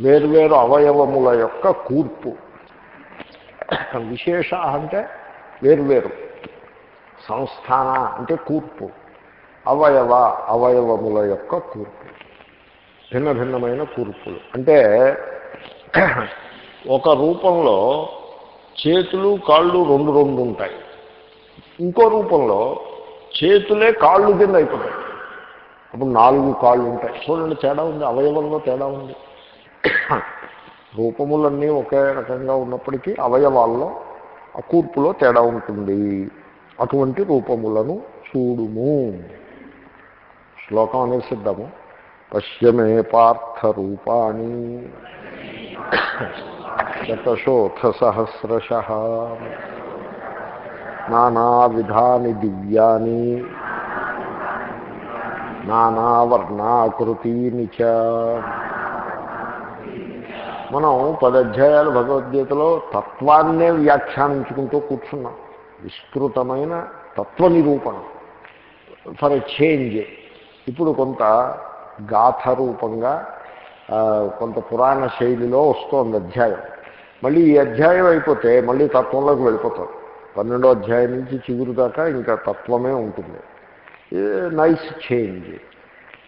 వేర్వేరు అవయవముల యొక్క కూర్పు. విశేష అంటే వేర్వేరు. సంస్థాన అంటే కూర్పు. అవయవ అవయవముల యొక్క కూర్పు. భిన్న భిన్నమైన కూర్పులు. అంటే ఒక రూపంలో చేతులు కాళ్ళు రెండు రెండు ఉంటాయి. ఇంకో రూపంలో చేతులే కాళ్ళు కింద అయిపోతాయి. అప్పుడు నాలుగు కాళ్ళు ఉంటాయి. చూడండి తేడా ఉంది. అవయవంలో తేడా ఉంది. రూపములన్నీ ఒకే రకంగా ఉన్నప్పటికీ అవయవాల్లో ఆ కూర్పులో తేడా ఉంటుంది. అటువంటి రూపములను చూడుము. శ్లోకం అనేసిద్దాము పశ్యమే పార్థ రూపాణి. శతశోథ సహస్రశ నానావిధాని దివ్యాని. నానావర్ణాకృతీని చ. మనం పది అధ్యాయాలు భగవద్గీతలో తత్వాన్నే వ్యాఖ్యానించుకుంటూ కూర్చున్నాం. విస్తృతమైన తత్వ నిరూపణ ఫర్ ఎ చేంజ్. ఇప్పుడు కొంత గాథ రూపంగా కొంత పురాణ శైలిలో వస్తోంది అధ్యాయం. మళ్ళీ ఈ అధ్యాయం అయిపోతే మళ్ళీ తత్వంలోకి వెళ్ళిపోతారు పన్నెండో అధ్యాయం నుంచి చిగురు దాకా ఇంకా తత్వమే ఉంటుంది. Nice change.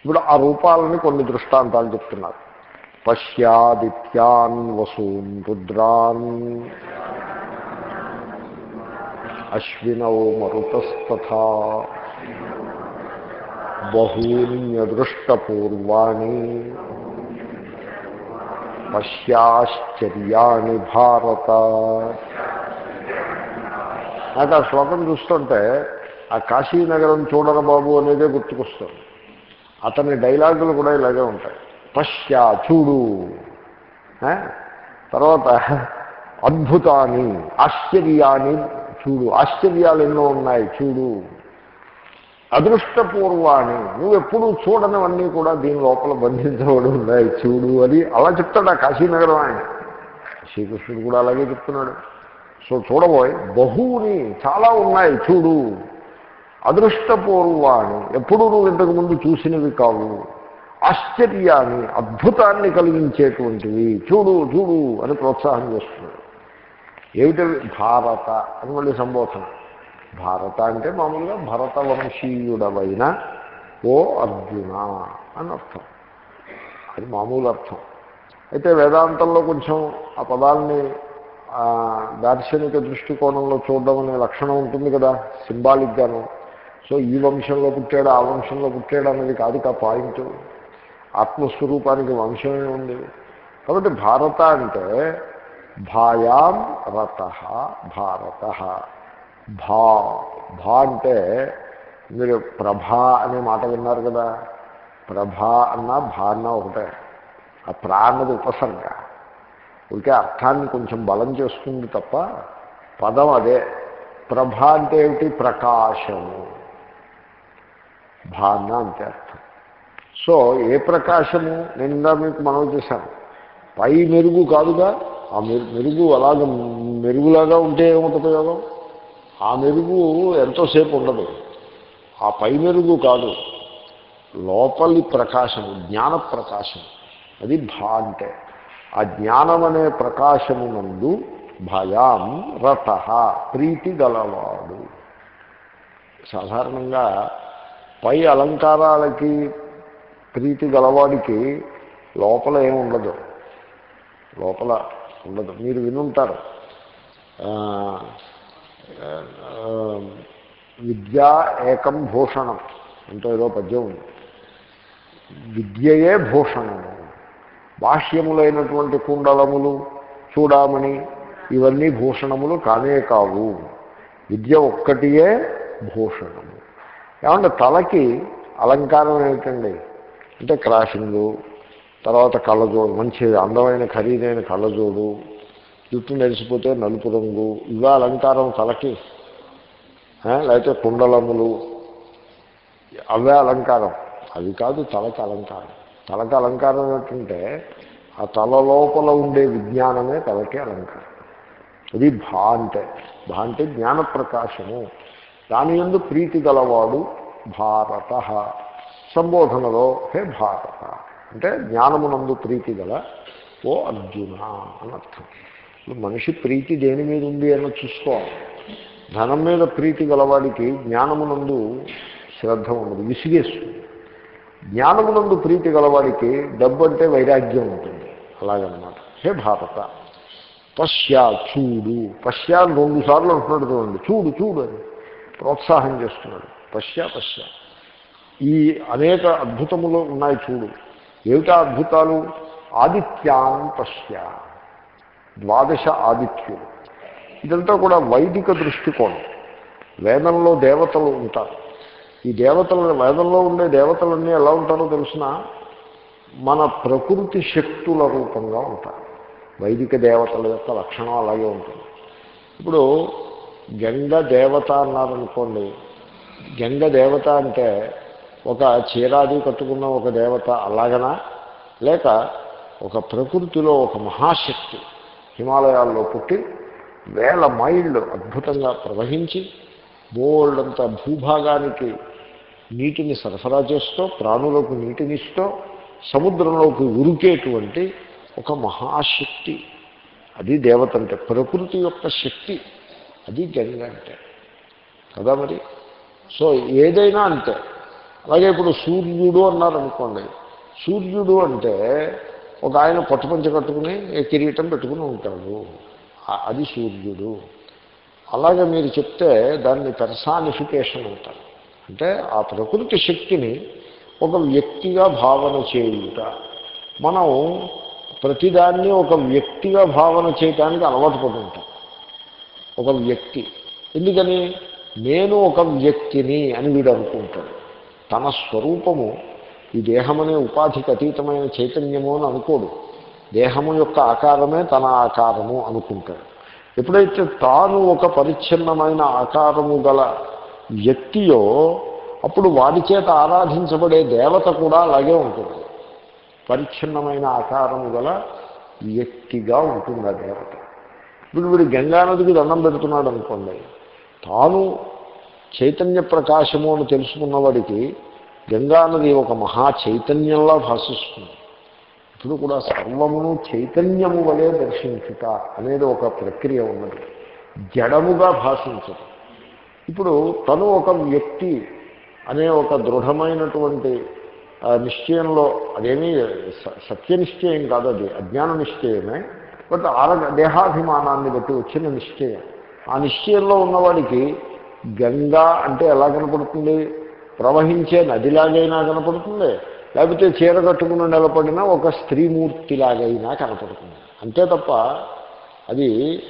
ఇప్పుడు ఆ రూపాలని కొన్ని దృష్టాంతాలు చెప్తున్నారు. పశ్యాదిత్యాన్ వసూన్ రుద్రాన్. అశ్వినౌ మరుతస్తథా. బహూన్యదృష్టపూర్వాణి. పశ్యాశ్చర్యాణి భారత. నాకు ఆ శ్లోకం చూస్తుంటే ఆ కాశీనగరం చూడర బాబు అనేదే గుర్తుకొస్తుంది. అతని డైలాగులు కూడా ఇలాగే ఉంటాయి. పశ్యా చూడు. తర్వాత అద్భుతాన్ని ఆశ్చర్యాన్ని చూడు. ఆశ్చర్యాలు ఎన్నో ఉన్నాయి చూడు. అదృష్టపూర్వాన్ని నువ్వు ఎప్పుడు చూడనివన్నీ కూడా దీని లోపల బంధించబడి ఉన్నాయి చూడు అని అలా చెప్తాడు ఆ కాశీనగరం ఆయన. శ్రీకృష్ణుడు కూడా అలాగే చెప్తున్నాడు. సో చూడబోయ్ బహువుని చాలా ఉన్నాయి చూడు. అదృష్టపూర్వాణి ఎప్పుడు నువ్వు ఇంతకుముందు చూసినవి కావు. ఆశ్చర్యాన్ని అద్భుతాన్ని కలిగించేటువంటివి. చూడు చూడు అని ప్రోత్సాహం చేస్తున్నాడు. ఏమిటి భారత అని మళ్ళీ సంబోధన. భారత అంటే మామూలుగా భరత వంశీయుడవైన ఓ అర్జున అని అర్థం. అది మామూలు అర్థం. అయితే వేదాంతంలో కొంచెం ఆ పదాలని దార్శనిక దృష్టికోణంలో చూడడం అనే లక్షణం ఉంటుంది కదా సింబాలిక్గాను. సో ఈ వంశంలో పుట్టాడు ఆ వంశంలో పుట్టాడు అనేది కాదు కా పాయింట్. ఆత్మస్వరూపానికి వంశమే ఉంది కాబట్టి భారత అంటే భాయాం రత భారత. భా భా అంటే మీరు ప్రభా అనే మాట విన్నారు కదా. ప్రభా అన్న భా అన్న ఒకటే. ఆ ప్రా అన్నది ఉపసర్గ. ఉంటే అర్థాన్ని కొంచెం బలం చేస్తుంది తప్ప పదం అదే. ప్రభ అంటే ఏమిటి? ప్రకాశము. భాన అంటే అర్థం. సో ఏ ప్రకాశము నేను ఇందా మీకు మనం చేశాను పై మెరుగు కాదుగా ఆ మెరుగు అలాగ మెరుగులాగా ఉంటే ఏమిటి ఉపయోగం? ఆ మెరుగు ఎంతోసేపు ఉండదు. ఆ పై మెరుగు కాదు. లోపలి ప్రకాశము జ్ఞాన ప్రకాశం అది భా అంటే ఆ జ్ఞానం అనే ప్రకాశము నందు భయాం రత ప్రీతి గలవాడు. సాధారణంగా పై అలంకారాలకి ప్రీతి గలవాడికి లోపల ఏముండదు ఉండదు. లోపల ఉండదు. మీరు వినుంటారు. విద్యా ఏకం భూషణం అంటూ ఏదో పద్యం ఉంది. విద్యయే భూషణము బాహ్యములైనటువంటి కుండలములు చూడమని ఇవన్నీ భూషణములు కానే కావు. విద్య ఒక్కటియే భూషణము. ఏమంటే తలకి అలంకారం ఏమిటండి? అంటే క్రాషింగు తర్వాత కళ్ళజోడు మంచి అందమైన ఖరీదైన కళ్ళజోడు జుట్టు నెరిసిపోతే నలుపు రంగు ఇవే అలంకారం తలకి లేకపోతే కుండలములు అవే అలంకారం. అవి కాదు తలకి అలంకారం. తలకి అలంకారం ఏంటంటే ఆ తల లోపల ఉండే విజ్ఞానమే తలకి అలంకారం. అది భా అంటే భా అంటే జ్ఞాన ప్రకాశము దాని ఎందు ప్రీతి గలవాడు భారత. సంబోధనలో హే భారత అంటే జ్ఞానమునందు ప్రీతి గల ఓ అర్జున అనర్థం ఇప్పుడు మనిషి ప్రీతి దేని మీద ఉంది అని చూసుకోవాలి ధనం మీద ప్రీతి గలవాడికి జ్ఞానమునందు శ్రద్ధ ఉండదు విసిగేస్తుంది. జ్ఞానమునందు ప్రీతి గలవాడికి డబ్బు అంటే వైరాగ్యం ఉంటుంది. అలాగనమాట. హే భారత పశ్యా చూడు. పశ్యా రెండు సార్లు అంటున్నాడు చూడండి. చూడు చూడు అని ప్రోత్సాహం చేస్తున్నాడు. పశ్యా పశ్యా. ఈ అనేక అద్భుతములు ఉన్నాయి చూడు. ఏమిటా అద్భుతాలు? ఆదిత్యాన్ పశ్య ద్వాదశ ఆదిత్యులు. ఇదంతా కూడా వైదిక దృష్టికోణం. వేదంలో దేవతలు ఉంటారు. ఈ దేవతలు వేదంలో ఉండే దేవతలన్నీ ఎలా ఉంటారో తెలిసిన మన ప్రకృతి శక్తుల రూపంగా ఉంటారు. వైదిక దేవతల యొక్క లక్షణం అలాగే ఉంటుంది. ఇప్పుడు గంగ దేవత అన్నారనుకోండి. గంగ దేవత అంటే ఒక చీరాది కట్టుకున్న ఒక దేవత అలాగనా? లేక ఒక ప్రకృతిలో ఒక మహాశక్తి హిమాలయాల్లో పుట్టి వేల మైళ్ళు అద్భుతంగా ప్రవహించి బోల్డంత భూభాగానికి నీటిని సరఫరా చేస్తూ ప్రాణులకు నీటినిస్తూ సముద్రంలోకి ఉరికేటువంటి ఒక మహాశక్తి. అది దేవత అంటే ప్రకృతి యొక్క శక్తి. అది గంగ అంటే కదా మరి? సో ఏదైనా అంతే. అలాగే ఇప్పుడు సూర్యుడు అన్నారనుకోండి. సూర్యుడు అంటే ఒక ఆయన పట్టుపంచ కట్టుకుని కిరీటం పెట్టుకుని ఉంటాడు. అది సూర్యుడు. అలాగే మీరు చెప్తే దాన్ని పెర్సానిఫికేషన్ అంటారు. అంటే ఆ ప్రకృతి శక్తిని ఒక వ్యక్తిగా భావన చేయుట. మనం ప్రతిదాన్ని ఒక వ్యక్తిగా భావన చేయటానికి అలవాటు పడి ఉంటాం. ఒక వ్యక్తి. ఎందుకని? నేను ఒక వ్యక్తిని అని వీడు అనుకుంటాడు. తన స్వరూపము ఈ దేహమనే ఉపాధికి అతీతమైన చైతన్యము అని అనుకోడు. దేహము యొక్క ఆకారమే తన ఆకారము అనుకుంటాడు. ఎప్పుడైతే తాను ఒక పరిచ్ఛిన్నమైన ఆకారము గల వ్యక్తియో అప్పుడు వాడి చేత ఆరాధించబడే దేవత కూడా అలాగే ఉంటుంది. పరిచ్ఛిన్నమైన ఆకారము గల వ్యక్తిగా ఉంటుంది ఆ దేవత. ఇప్పుడు వీడు గంగానదికి దండం పెడుతున్నాడు అనుకోండి. తాను చైతన్య ప్రకాశము అని తెలుసుకున్నవాడికి గంగానది ఒక మహా చైతన్యంలా భాషిస్తుంది. ఇప్పుడు కూడా సర్వమును చైతన్యము వలె దర్శించుట అనేది ఒక ప్రక్రియ ఉన్నది. జడముగా భాషించదు ఇప్పుడు తను ఒక వ్యక్తి అనే ఒక దృఢమైనటువంటి నిశ్చయంలో అదేమీ సత్య నిశ్చయం కాదు అది అజ్ఞాన నిశ్చయమే. బట్ ఆర దేహాభిమానాన్ని బట్టి వచ్చిన నిశ్చయం. ఆ నిశ్చయంలో ఉన్నవాడికి గంగా అంటే ఎలా కనపడుతుంది? ప్రవహించే నదిలాగైనా కనపడుతుంది. లేకపోతే చీర కట్టుకుని నిలబడిన ఒక స్త్రీమూర్తిలాగైనా కనపడుతుంది. అంతే తప్ప అది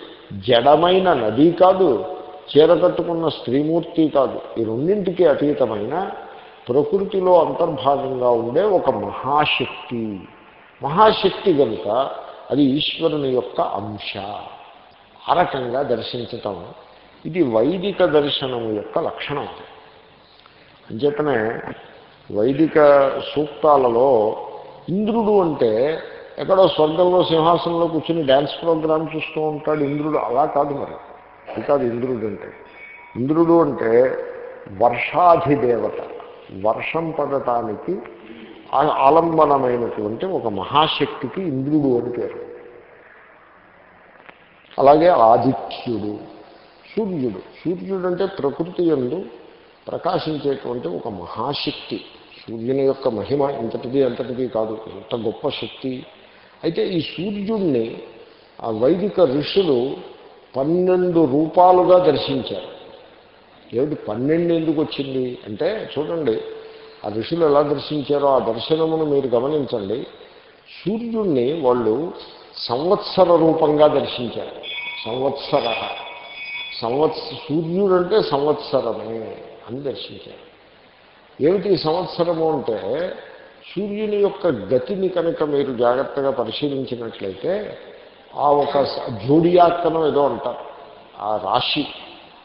జడమైన నది కాదు చీర కట్టుకున్న స్త్రీమూర్తి కాదు. ఈ రెండింటికి అతీతమైన ప్రకృతిలో అంతర్భాగంగా ఉండే ఒక మహాశక్తి. మహాశక్తి కనుక అది ఈశ్వరుని యొక్క అంశ. ఆ రకంగా దర్శించటం ఇది వైదిక దర్శనము యొక్క లక్షణం. అంచేతనే వైదిక సూక్తాలలో ఇంద్రుడు అంటే ఎక్కడో స్వర్గంలో సింహాసనంలో కూర్చుని డ్యాన్స్ ప్రోగ్రామ్ చూస్తూ ఉంటాడు ఇంద్రుడు. అలా కాదు మరి. అది కాదు ఇంద్రుడు అంటే. ఇంద్రుడు అంటే వర్షాధిదేవత. వర్షం పడటానికి ఆ- ఆలంబనమైనటువంటి ఒక మహాశక్తికి ఇంద్రుడు అని పేరు. అలాగే ఆదిత్యుడు సూర్యుడు. సూర్యుడు అంటే ప్రకృతి ఎందు ప్రకాశించేటువంటి ఒక మహాశక్తి. సూర్యుని యొక్క మహిమ ఇంతటిది అంతటిది కాదు. ఎంత గొప్ప శక్తి. అయితే ఈ సూర్యుడిని ఆ వైదిక ఋషులు పన్నెండు రూపాలుగా దర్శించారు. ఏమిటి పన్నెండు ఎందుకు వచ్చింది? అంటే చూడండి ఆ ఋషులు ఎలా దర్శించారో ఆ దర్శనమును మీరు గమనించండి. సూర్యుడిని వాళ్ళు సంవత్సర రూపంగా దర్శించారు. సంవత్సర సంవత్స సూర్యుడు అంటే సంవత్సరమే అని దర్శించారు. ఏమిటి సంవత్సరము అంటే సూర్యుని యొక్క గతిని కనుక మీరు జాగ్రత్తగా పరిశీలించినట్లయితే ఆ ఒక జోడియాత్తనం జోడియాక్కనం ఏదో అంటారు. ఆ రాశి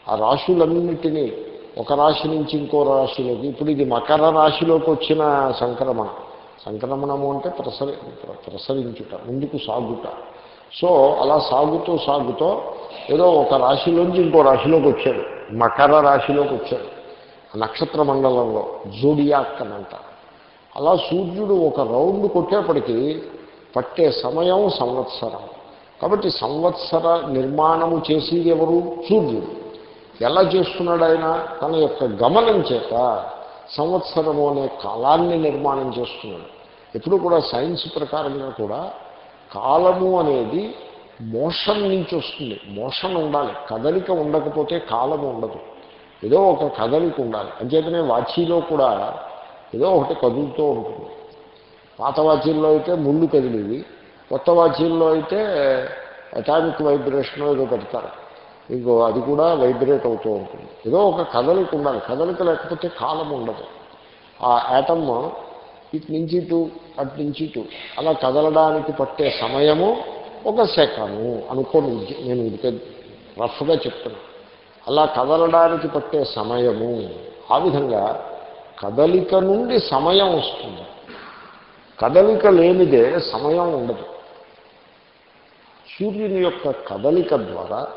ఆ రాశులన్నిటినీ ఒక రాశి నుంచి ఇంకో రాశిలోకి ఇప్పుడు ఇది మకర రాశిలోకి వచ్చిన సంక్రమణ. సంక్రమణము అంటే ప్రసరి ప్రసరించుట ముందుకు సాగుట. సో అలా సాగుతూ సాగుతూ ఏదో ఒక రాశిలోంచి ఇంకో రాశిలోకి వచ్చాడు. మకర రాశిలోకి వచ్చాడు. నక్షత్ర మండలంలో జూడియాక్ అని అంటారు. అలా సూర్యుడు ఒక రౌండ్ కొట్టేప్పటికీ పట్టే సమయం సంవత్సరం. కాబట్టి సంవత్సర నిర్మాణము చేసేది ఎవరు? సూర్యుడు. ఎలా చేస్తున్నాడు ఆయన? తన యొక్క గమనం చేత సంవత్సరము అనే కాలాన్ని నిర్మాణం చేస్తున్నాడు. ఎప్పుడు కూడా సైన్స్ ప్రకారంగా కూడా కాలము అనేది మోషన్ నుంచి వస్తుంది. మోషన్ ఉండాలి. కదలిక ఉండకపోతే కాలము ఉండదు. ఏదో ఒక కదలిక ఉండాలి. అంచేతనే వాచీలో కూడా ఏదో ఒకటి కదులుతూ ఉంటుంది. పాత వాచీల్లో అయితే ముళ్ళు కదిలివి. కొత్త వాచీల్లో అయితే అటామిక్ వైబ్రేషన్ ఏదో పెడతారు. మీకు అది కూడా వైబ్రేట్ అవుతూ ఉంటుంది. ఏదో ఒక కదలిక ఉండాలి. కదలిక లేకపోతే కాలం ఉండదు. ఆ యాటమ్ ఇటు నుంచి ఇటు అటు నుంచి ఇటు. అలా కదలడానికి పట్టే సమయము ఒక సెకను అనుకోని నేను ఉడికే రఫ్గా చెప్తున్నా. అలా కదలడానికి పట్టే సమయము ఆ విధంగా కదలిక నుండి సమయం వస్తుంది. కదలిక లేనిదే సమయం ఉండదు. సూర్యుని యొక్క కదలిక ద్వారా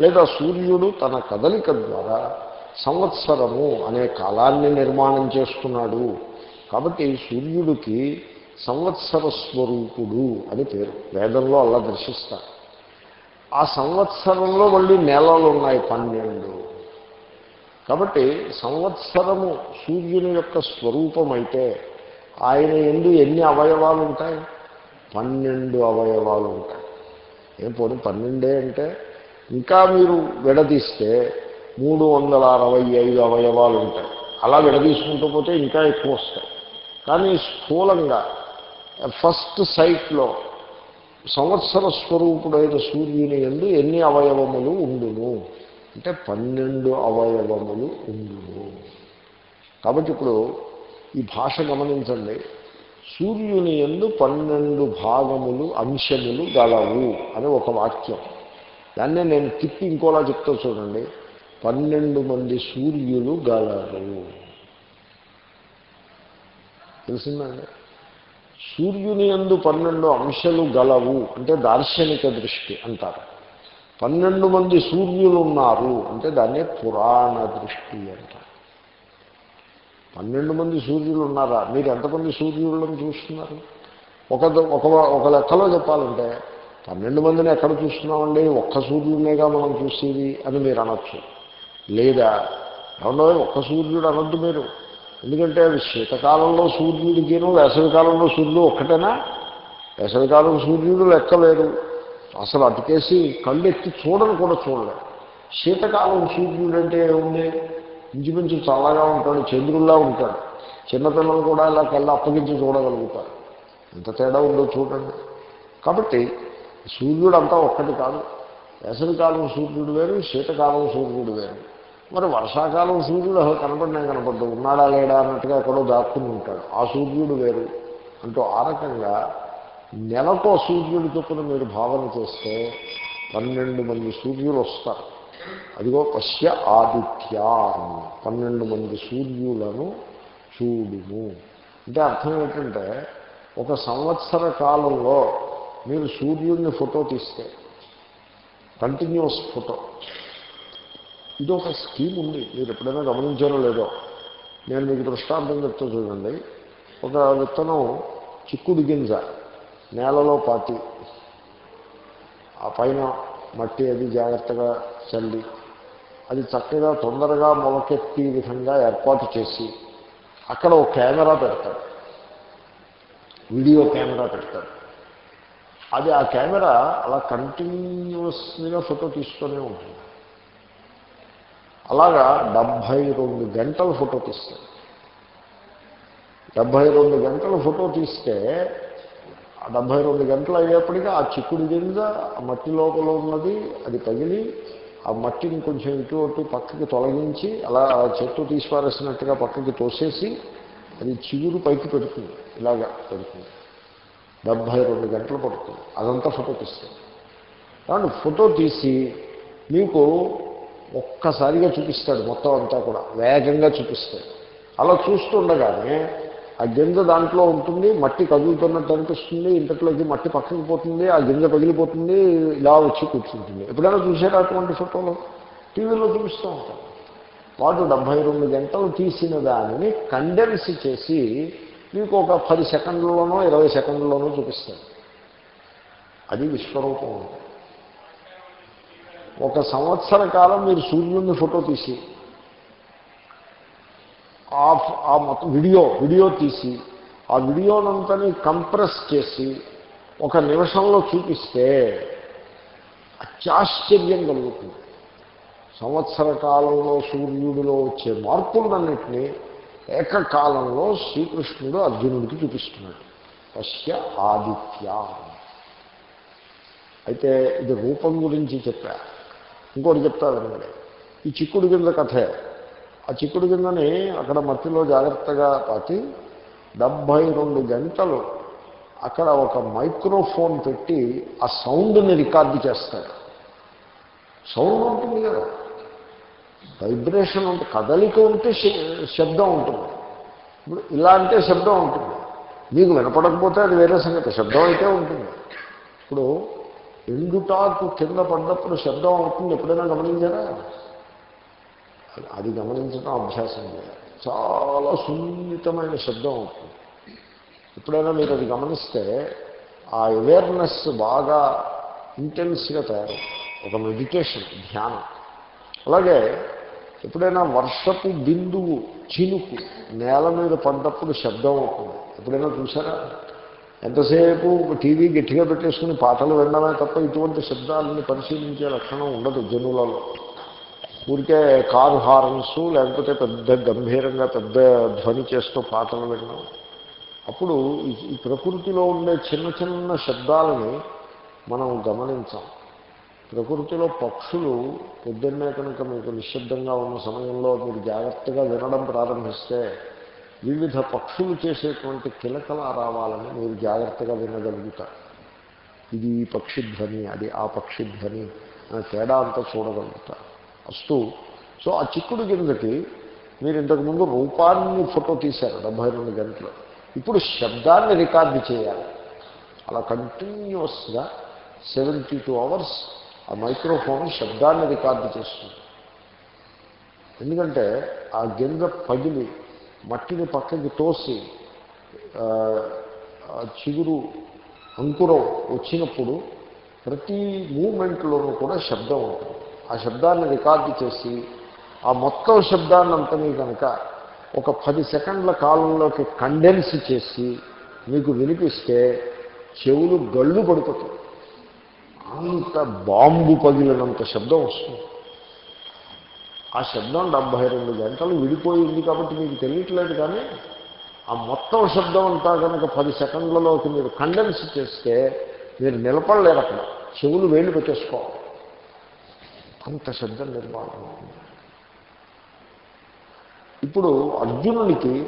లేదా సూర్యుడు తన కదలిక ద్వారా సంవత్సరము అనే కాలాన్ని నిర్మాణం చేస్తున్నాడు. కాబట్టి సూర్యుడికి సంవత్సర స్వరూపుడు అని పేరు. వేదంలో అలా దర్శిస్తారు. ఆ సంవత్సరంలో మళ్ళీ నెలలు ఉన్నాయి పన్నెండు. కాబట్టి సంవత్సరము సూర్యుని యొక్క స్వరూపం అయితే ఆయన ఎందు ఎన్ని అవయవాలు ఉంటాయి? పన్నెండు అవయవాలు ఉంటాయి. ఏం పోనీ పన్నెండే అంటే ఇంకా మీరు విడదీస్తే మూడు వందల అరవై ఐదు అవయవాలు ఉంటాయి. అలా విడదీసుకుంటూ పోతే ఇంకా ఎక్కువ వస్తాయి. కానీ స్థూలంగా ఫస్ట్ సైట్లో సంవత్సర స్వరూపుడైన సూర్యుని ఎందు ఎన్ని అవయవములు ఉండును? అంటే పన్నెండు అవయవములు ఉండును. కాబట్టి ఇప్పుడు ఈ భాష గమనించండి. సూర్యుని ఎందు పన్నెండు భాగములు అంశములు గలవు అని ఒక వాక్యం. దాన్నే నేను తిప్పి ఇంకోలా చెప్తా చూడండి. పన్నెండు మంది సూర్యులు గలరు. తెలిసిందండి సూర్యుని ఎందు పన్నెండు అంశాలు గలవు అంటే దార్శనిక దృష్టి అంటారు. పన్నెండు మంది సూర్యులు ఉన్నారు అంటే దాన్నే పురాణ దృష్టి అంటారు. పన్నెండు మంది సూర్యులు ఉన్నారా మీరు ఎంతమంది సూర్యులను చూస్తున్నారు? ఒక ఒక ఒక లెక్కలో చెప్పాలంటే పన్నెండు మందిని ఎక్కడ చూస్తున్నామండి? ఒక్క సూర్యుడినేగా మనం చూసేది అని మీరు అనొచ్చు. లేదా ఏమన్నా ఒక్క సూర్యుడు అనొద్దు మీరు. ఎందుకంటే శీతకాలంలో సూర్యుడికిను వేసవికాలంలో సూర్యుడు ఒక్కటేనా? వేసవికాలం సూర్యుడు లెక్కలేదు అసలు అటుకేసి కళ్ళు ఎత్తి కూడా చూడలేదు. శీతకాలం సూర్యుడు అంటే ఏముంది? ఇంచుమించు చల్లగా ఉంటాడు చంద్రుల్లా ఉంటాడు. చిన్నపిల్లలు కూడా ఇలా కళ్ళు అప్పగించి చూడగలుగుతారు. ఎంత తేడా ఉందో చూడండి. కాబట్టి సూర్యుడు అంతా ఒక్కటి కాదు. వేసవికాలం సూర్యుడు వేరు శీతకాలం సూర్యుడు వేరు. మరి వర్షాకాలం సూర్యుడు అసలు కనపడినా కనపడ్డు ఉన్నాడా లేడా అన్నట్టుగా ఎక్కడో దాక్కుని ఉంటాడు. ఆ సూర్యుడు వేరు. అంటూ ఆ రకంగా నెలకో సూర్యుడి చొప్పున మీరు భావన చేస్తే పన్నెండు మంది సూర్యులు వస్తారు. అదిగో పశ్య ఆదిత్యాన్. పన్నెండు మంది సూర్యులను చూడుము. అంటే అర్థం ఏంటంటే ఒక సంవత్సర కాలంలో మీరు సూర్యుడిని ఫోటో తీస్తే కంటిన్యూస్ ఫోటో. ఇది ఒక స్కీమ్ ఉంది. మీరు ఎప్పుడైనా గమనించారో లేదో. నేను మీకు దృష్టాంతం చెప్తా చూడండి. ఒక విత్తనం చిక్కుడు గింజ నేలలో పాతి. ఆ పైన మట్టి అది జాగ్రత్తగా చల్లి అది చక్కగా తొందరగా మొలకెత్తి విధంగా ఏర్పాటు చేసి అక్కడ ఒక కెమెరా పెడతాడు వీడియో కెమెరా పెడతాడు అది ఆ కెమెరా అలా కంటిన్యూస్గా ఫోటో తీసుతూనే ఉంటుంది. అలాగా డెబ్భై రెండు గంటల ఫోటో తీస్తాడు డెబ్భై రెండు గంటల ఫోటో తీస్తే ఆ డెబ్భై రెండు గంటలు అయ్యేప్పటికీ ఆ చిక్కుడు గింజ ఆ మట్టి లోపల ఉన్నది అది పగిలి ఆ మట్టిని కొంచెం ఇటు అటు పక్కకి తొలగించి అలా చెట్టు తీసిపారేసినట్టుగా పక్కకి తోసేసి అది చిగురు పైకి పెడుతుంది. ఇలాగా పెడుతుంది. డెబ్భై రెండు గంటలు పడుతుంది. అదంతా ఫోటో తీస్తుంది కాబట్టి ఫోటో తీసి మీకు ఒక్కసారిగా చూపిస్తాడు మొత్తం అంతా కూడా. వేగంగా చూపిస్తాడు. అలా చూస్తుండగానే ఆ గింజ దాంట్లో ఉంటుంది మట్టి కదులుతున్నట్టు అనిపిస్తుంది ఇంతట్లోకి మట్టి పక్కకి పోతుంది ఆ గింజ పగిలిపోతుంది ఇలా వచ్చి కూర్చుంటుంది. ఎప్పుడైనా చూసారా అటువంటి ఫోటోలు? టీవీలో చూపిస్తూ ఉంటాం వాడు డెబ్భై రెండు గంటలు తీసిన దానిని కండెన్స్ చేసి మీకు ఒక పది సెకండ్లలోనో ఇరవై సెకండ్లలోనో చూపిస్తాడు. అది విశ్వరూపం. ఉంటుంది ఒక సంవత్సర కాలం మీరు సూర్యుడిని ఫోటో తీసి ఆ ఆ మొత్తం వీడియో వీడియో తీసి ఆ వీడియోనంతని కంప్రెస్ చేసి ఒక నిమిషంలో చూపిస్తే అత్యాశ్చర్యం కలుగుతుంది. సంవత్సర కాలంలో సూర్యుడిలో వచ్చే మార్పులన్నింటినీ ఏకకాలంలో శ్రీకృష్ణుడు అర్జునుడికి చూపిస్తున్నాడు. పశ్య ఆదిత్య. అయితే ఇది రూపం గురించి చెప్పారు ఇంకోటి చెప్తా వినండి. ఈ చిక్కుడు కింద కథే. ఆ చిక్కుడు కిందని అక్కడ మట్టిలో జాగ్రత్తగా పాతి డెబ్భై రెండు గంటలు అక్కడ ఒక మైక్రోఫోన్ పెట్టి ఆ సౌండ్ని రికార్డు చేస్తాడు. సౌండ్ ఉంటుంది కదా. వైబ్రేషన్ ఉంటుంది కదలిక ఉంటే శ- శబ్దం ఉంటుంది. ఇప్పుడు ఇలా అంటే శబ్దం ఉంటుంది. మీకు వినపడకపోతే అది వేరే సంగతి. శబ్దం అయితే ఉంటుంది. ఇప్పుడు ఎండుటాకు కింద పడ్డప్పుడు శబ్దం అవుతుంది? ఎప్పుడైనా గమనించారా? అది- అది గమనించడం అభ్యాసం చేయాలి చాలా సున్నితమైన శబ్దం అవుతుంది. ఎప్పుడైనా మీరు అది గమనిస్తే ఆ అవేర్నెస్ బాగా ఇంటెన్స్గా తయారు ఒక మెడిటేషన్ ధ్యానం. అలాగే ఎప్పుడైనా వర్షపు బిందువు చినుకు నేల మీద పడ్డప్పుడు శబ్దం అవుతుంది. ఎప్పుడైనా చూసారా? ఎంతసేపు టీవీ గట్టిగా పెట్టేసుకుని పాటలు వినడమే తప్ప ఇటువంటి శబ్దాలని పరిశీలించే లక్షణం ఉండదు జనులలో. ఊరికే కారు హార్న్స్ లేకపోతే పెద్ద గంభీరంగా పెద్ద ధ్వని చేస్తూ పాటలు వినడం. అప్పుడు ఈ- ప్రకృతిలో ఉండే చిన్న చిన్న శబ్దాలని మనం గమనించాం. ప్రకృతిలో పక్షులు పొద్దున్నే కనుక మీకు నిశ్శబ్దంగా ఉన్న సమయంలో మీరు జాగ్రత్తగా వినడం ప్రారంభిస్తే వివిధ పక్షులు చేసేటువంటి కిలకల రావాలని మీరు జాగ్రత్తగా వినగలుగుతారు. ఇది ఈ పక్షి ధ్వని అది ఆ పక్షి ధ్వని అనే తేడా అంతా చూడగలుగుతారు. అస్తు సో ఆ చిక్కుడు కిందకి మీరు ఇంతకుముందు రూపాన్ని ఫోటో తీశారు డెబ్బై రెండు గంటలు. ఇప్పుడు శబ్దాన్ని రికార్డు చేయాలి. అలా కంటిన్యూస్గా సెవెంటీ టూ అవర్స్ ఆ మైక్రోఫోన్ శబ్దాన్ని రికార్డు చేస్తుంది. ఎందుకంటే ఆ గింజ పగిలి మట్టిని పక్కకి తోసి చిగురు అంకురం వచ్చినప్పుడు ప్రతి మూమెంట్లోనూ కూడా శబ్దం ఉంటుంది. ఆ శబ్దాన్ని రికార్డు చేసి ఆ మొత్తం శబ్దాన్ని అంతని కనుక ఒక పది సెకండ్ల కాలంలోకి కండెన్స్ చేసి మీకు వినిపిస్తే చెవులు గళ్ళు పడిపోతాయి. అంత బాంబు పగిలినంత శబ్దం వస్తుంది. ఆ శబ్దం డెబ్భై రెండు గంటలు విడిపోయింది కాబట్టి మీకు తెలియట్లేదు కానీ ఆ మొత్తం శబ్దం అంతా కనుక పది సెకండ్లలోకి మీరు కండెన్స్ చేస్తే మీరు నిలబడలేరు అక్కడ. చెవులు వేలు పెట్టేసుకోవాలి. అంత శబ్దం నిర్మాణం ఇప్పుడు అర్జునుడికి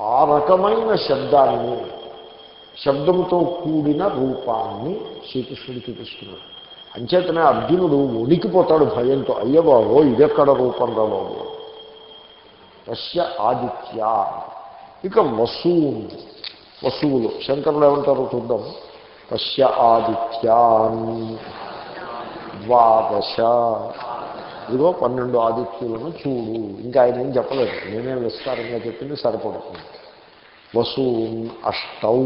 ఆ రకమైన శబ్దాన్ని శబ్దంతో కూడిన రూపాన్ని శ్రీకృష్ణుడు చూపిస్తున్నాడు. అంచేతనే అర్జునుడు ఉనికిపోతాడు భయంతో అయ్య బాబో ఇదెక్కడ రూపం బాబు? రష్య ఆదిత్య. ఇక వసూన్ వసువులు శంకరులు ఏమంటారో చూద్దాం. పశ్య ఆదిత్యాన్ ద్వాదశ. ఇదిగో పన్నెండు ఆదిత్యులను చూడు. ఇంకా ఆయన ఏం చెప్పలేదు. నేనే విస్తారంగా చెప్పింది సరిపడుతుంది వసూన్ అష్టౌ.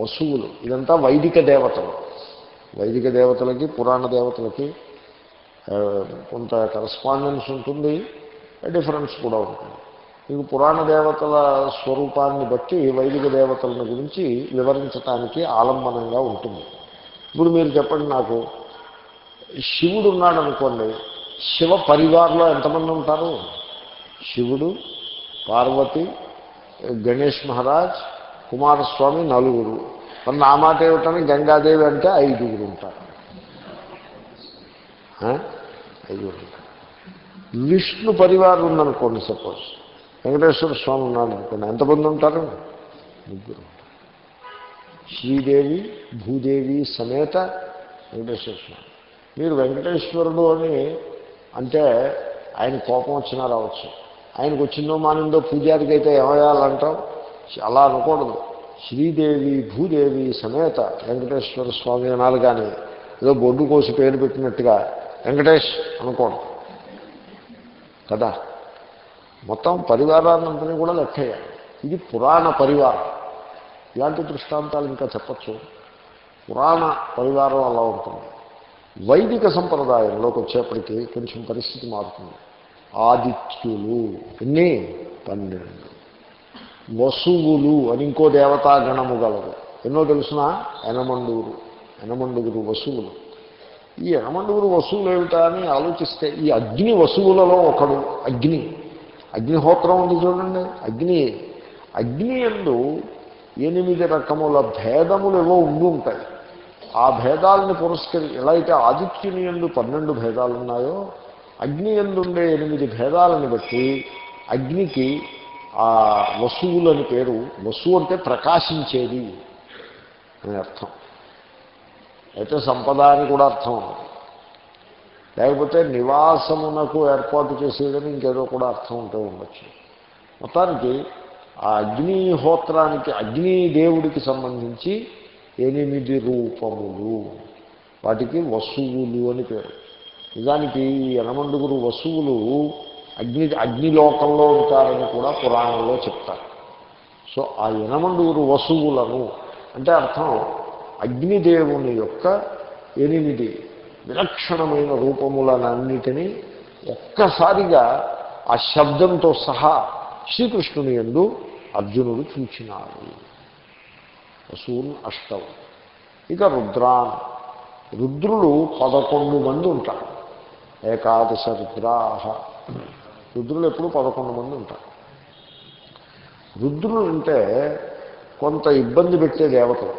వసువులు. ఇదంతా వైదిక దేవతలు. వైదిక దేవతలకి పురాణ దేవతలకి కొంత కరస్పాండెన్స్ ఉంటుంది డిఫరెన్స్ కూడా ఉంటుంది. మీకు పురాణ దేవతల స్వరూపాన్ని బట్టి వైదిక దేవతలను గురించి వివరించటానికి ఆలంబనంగా ఉంటుంది. ఇప్పుడు మీరు చెప్పండి నాకు శివుడు ఉన్నాడు అనుకోండి శివ పరివార్లో ఎంతమంది ఉంటారు? శివుడు పార్వతి గణేష్ మహారాజ్ కుమారస్వామి నలుగురు. మరి నా మాట ఏమిటని గంగాదేవి అంటే ఐదుగురు ఉంటారు. ఐదుగురు ఉంటారు. విష్ణు పరివారం ఉందనుకోండి సపోజ్. వెంకటేశ్వర స్వామి ఉన్నాడు అనుకోండి ఎంతమంది ఉంటారు? ముగ్గురు శ్రీదేవి భూదేవి సమేత వెంకటేశ్వర స్వామి. మీరు వెంకటేశ్వరుడు అని అంటే ఆయన కోపం వచ్చినా రావచ్చు. ఆయనకు వచ్చిందో మానిందో పూజారికి అయితే ఏమయ్యాలంటాం అలా అనకూడదు శ్రీదేవి భూదేవి సమేత వెంకటేశ్వర స్వామి అనాలి కానీ ఏదో బొడ్డు కోసి పేరు పెట్టినట్టుగా వెంకటేష్ అనుకోండి కదా? మొత్తం పరివారాన్నంతని కూడా లెక్కయ్యాలి ఇది పురాణ పరివారం. ఇలాంటి దృష్టాంతాలు ఇంకా చెప్పచ్చు. పురాణ పరివారం అలా ఉంటుంది. వైదిక సంప్రదాయంలోకి వచ్చేప్పటికీ కొంచెం పరిస్థితి మారుతుంది. ఆదిత్యులు ఎన్ని? పన్నెండు. వసువులు అని ఇంకో దేవతాగణము గలదు. ఎన్నో తెలుసిన? ఎనమండూరు ఎనమండుగురు వసువులు. ఈ ఎనమండుగురు వసువులు ఏమిటా అని ఆలోచిస్తే ఈ అగ్ని వసువులలో ఒకడు అగ్ని. అగ్నిహోత్రం ఉంది చూడండి. అగ్ని. అగ్ని ఎందు ఎనిమిది రకముల భేదములు ఏవో ఉండి ఉంటాయి. ఆ భేదాలను పురస్కరి ఎలా అయితే ఆదిత్యుని ఎందు పన్నెండు భేదాలు ఉన్నాయో అగ్ని ఎందుండే ఎనిమిది భేదాలను బట్టి అగ్నికి ఆ వసువులని పేరు. వసువు అంటే ప్రకాశించేది అని అర్థం. అయితే సంపద అని కూడా అర్థం లేకపోతే నివాసమునకు ఏర్పాటు చేసేదని ఇంకేదో కూడా అర్థం ఉంటూ ఉండొచ్చు. మొత్తానికి ఆ అగ్నిహోత్రానికి అగ్ని దేవుడికి సంబంధించి ఎనిమిది రూపములు. వాటికి వసువులు అని పేరు. నిజానికి ఈ యనమండుగురు వసువులు అగ్ని అగ్నిలోకంలో ఉంటారని కూడా పురాణంలో చెప్తారు. సో ఆ ఎనమండుగురు వసువులను అంటే అర్థం అగ్నిదేవుని యొక్క ఎనిమిది విలక్షణమైన రూపములనన్నిటినీ ఒక్కసారిగా ఆ శబ్దంతో సహా శ్రీకృష్ణుని ఎందు అర్జునుడు చూచినాడు. వసూన్ అష్టం. ఇక రుద్రాన్. రుద్రులు పదకొండు మంది ఉంటారు. ఏకాదశ రుద్రాహ. రుద్రులు ఎప్పుడు పదకొండు మంది ఉంటారు. రుద్రులు అంటే కొంత ఇబ్బంది పెట్టే దేవతలు.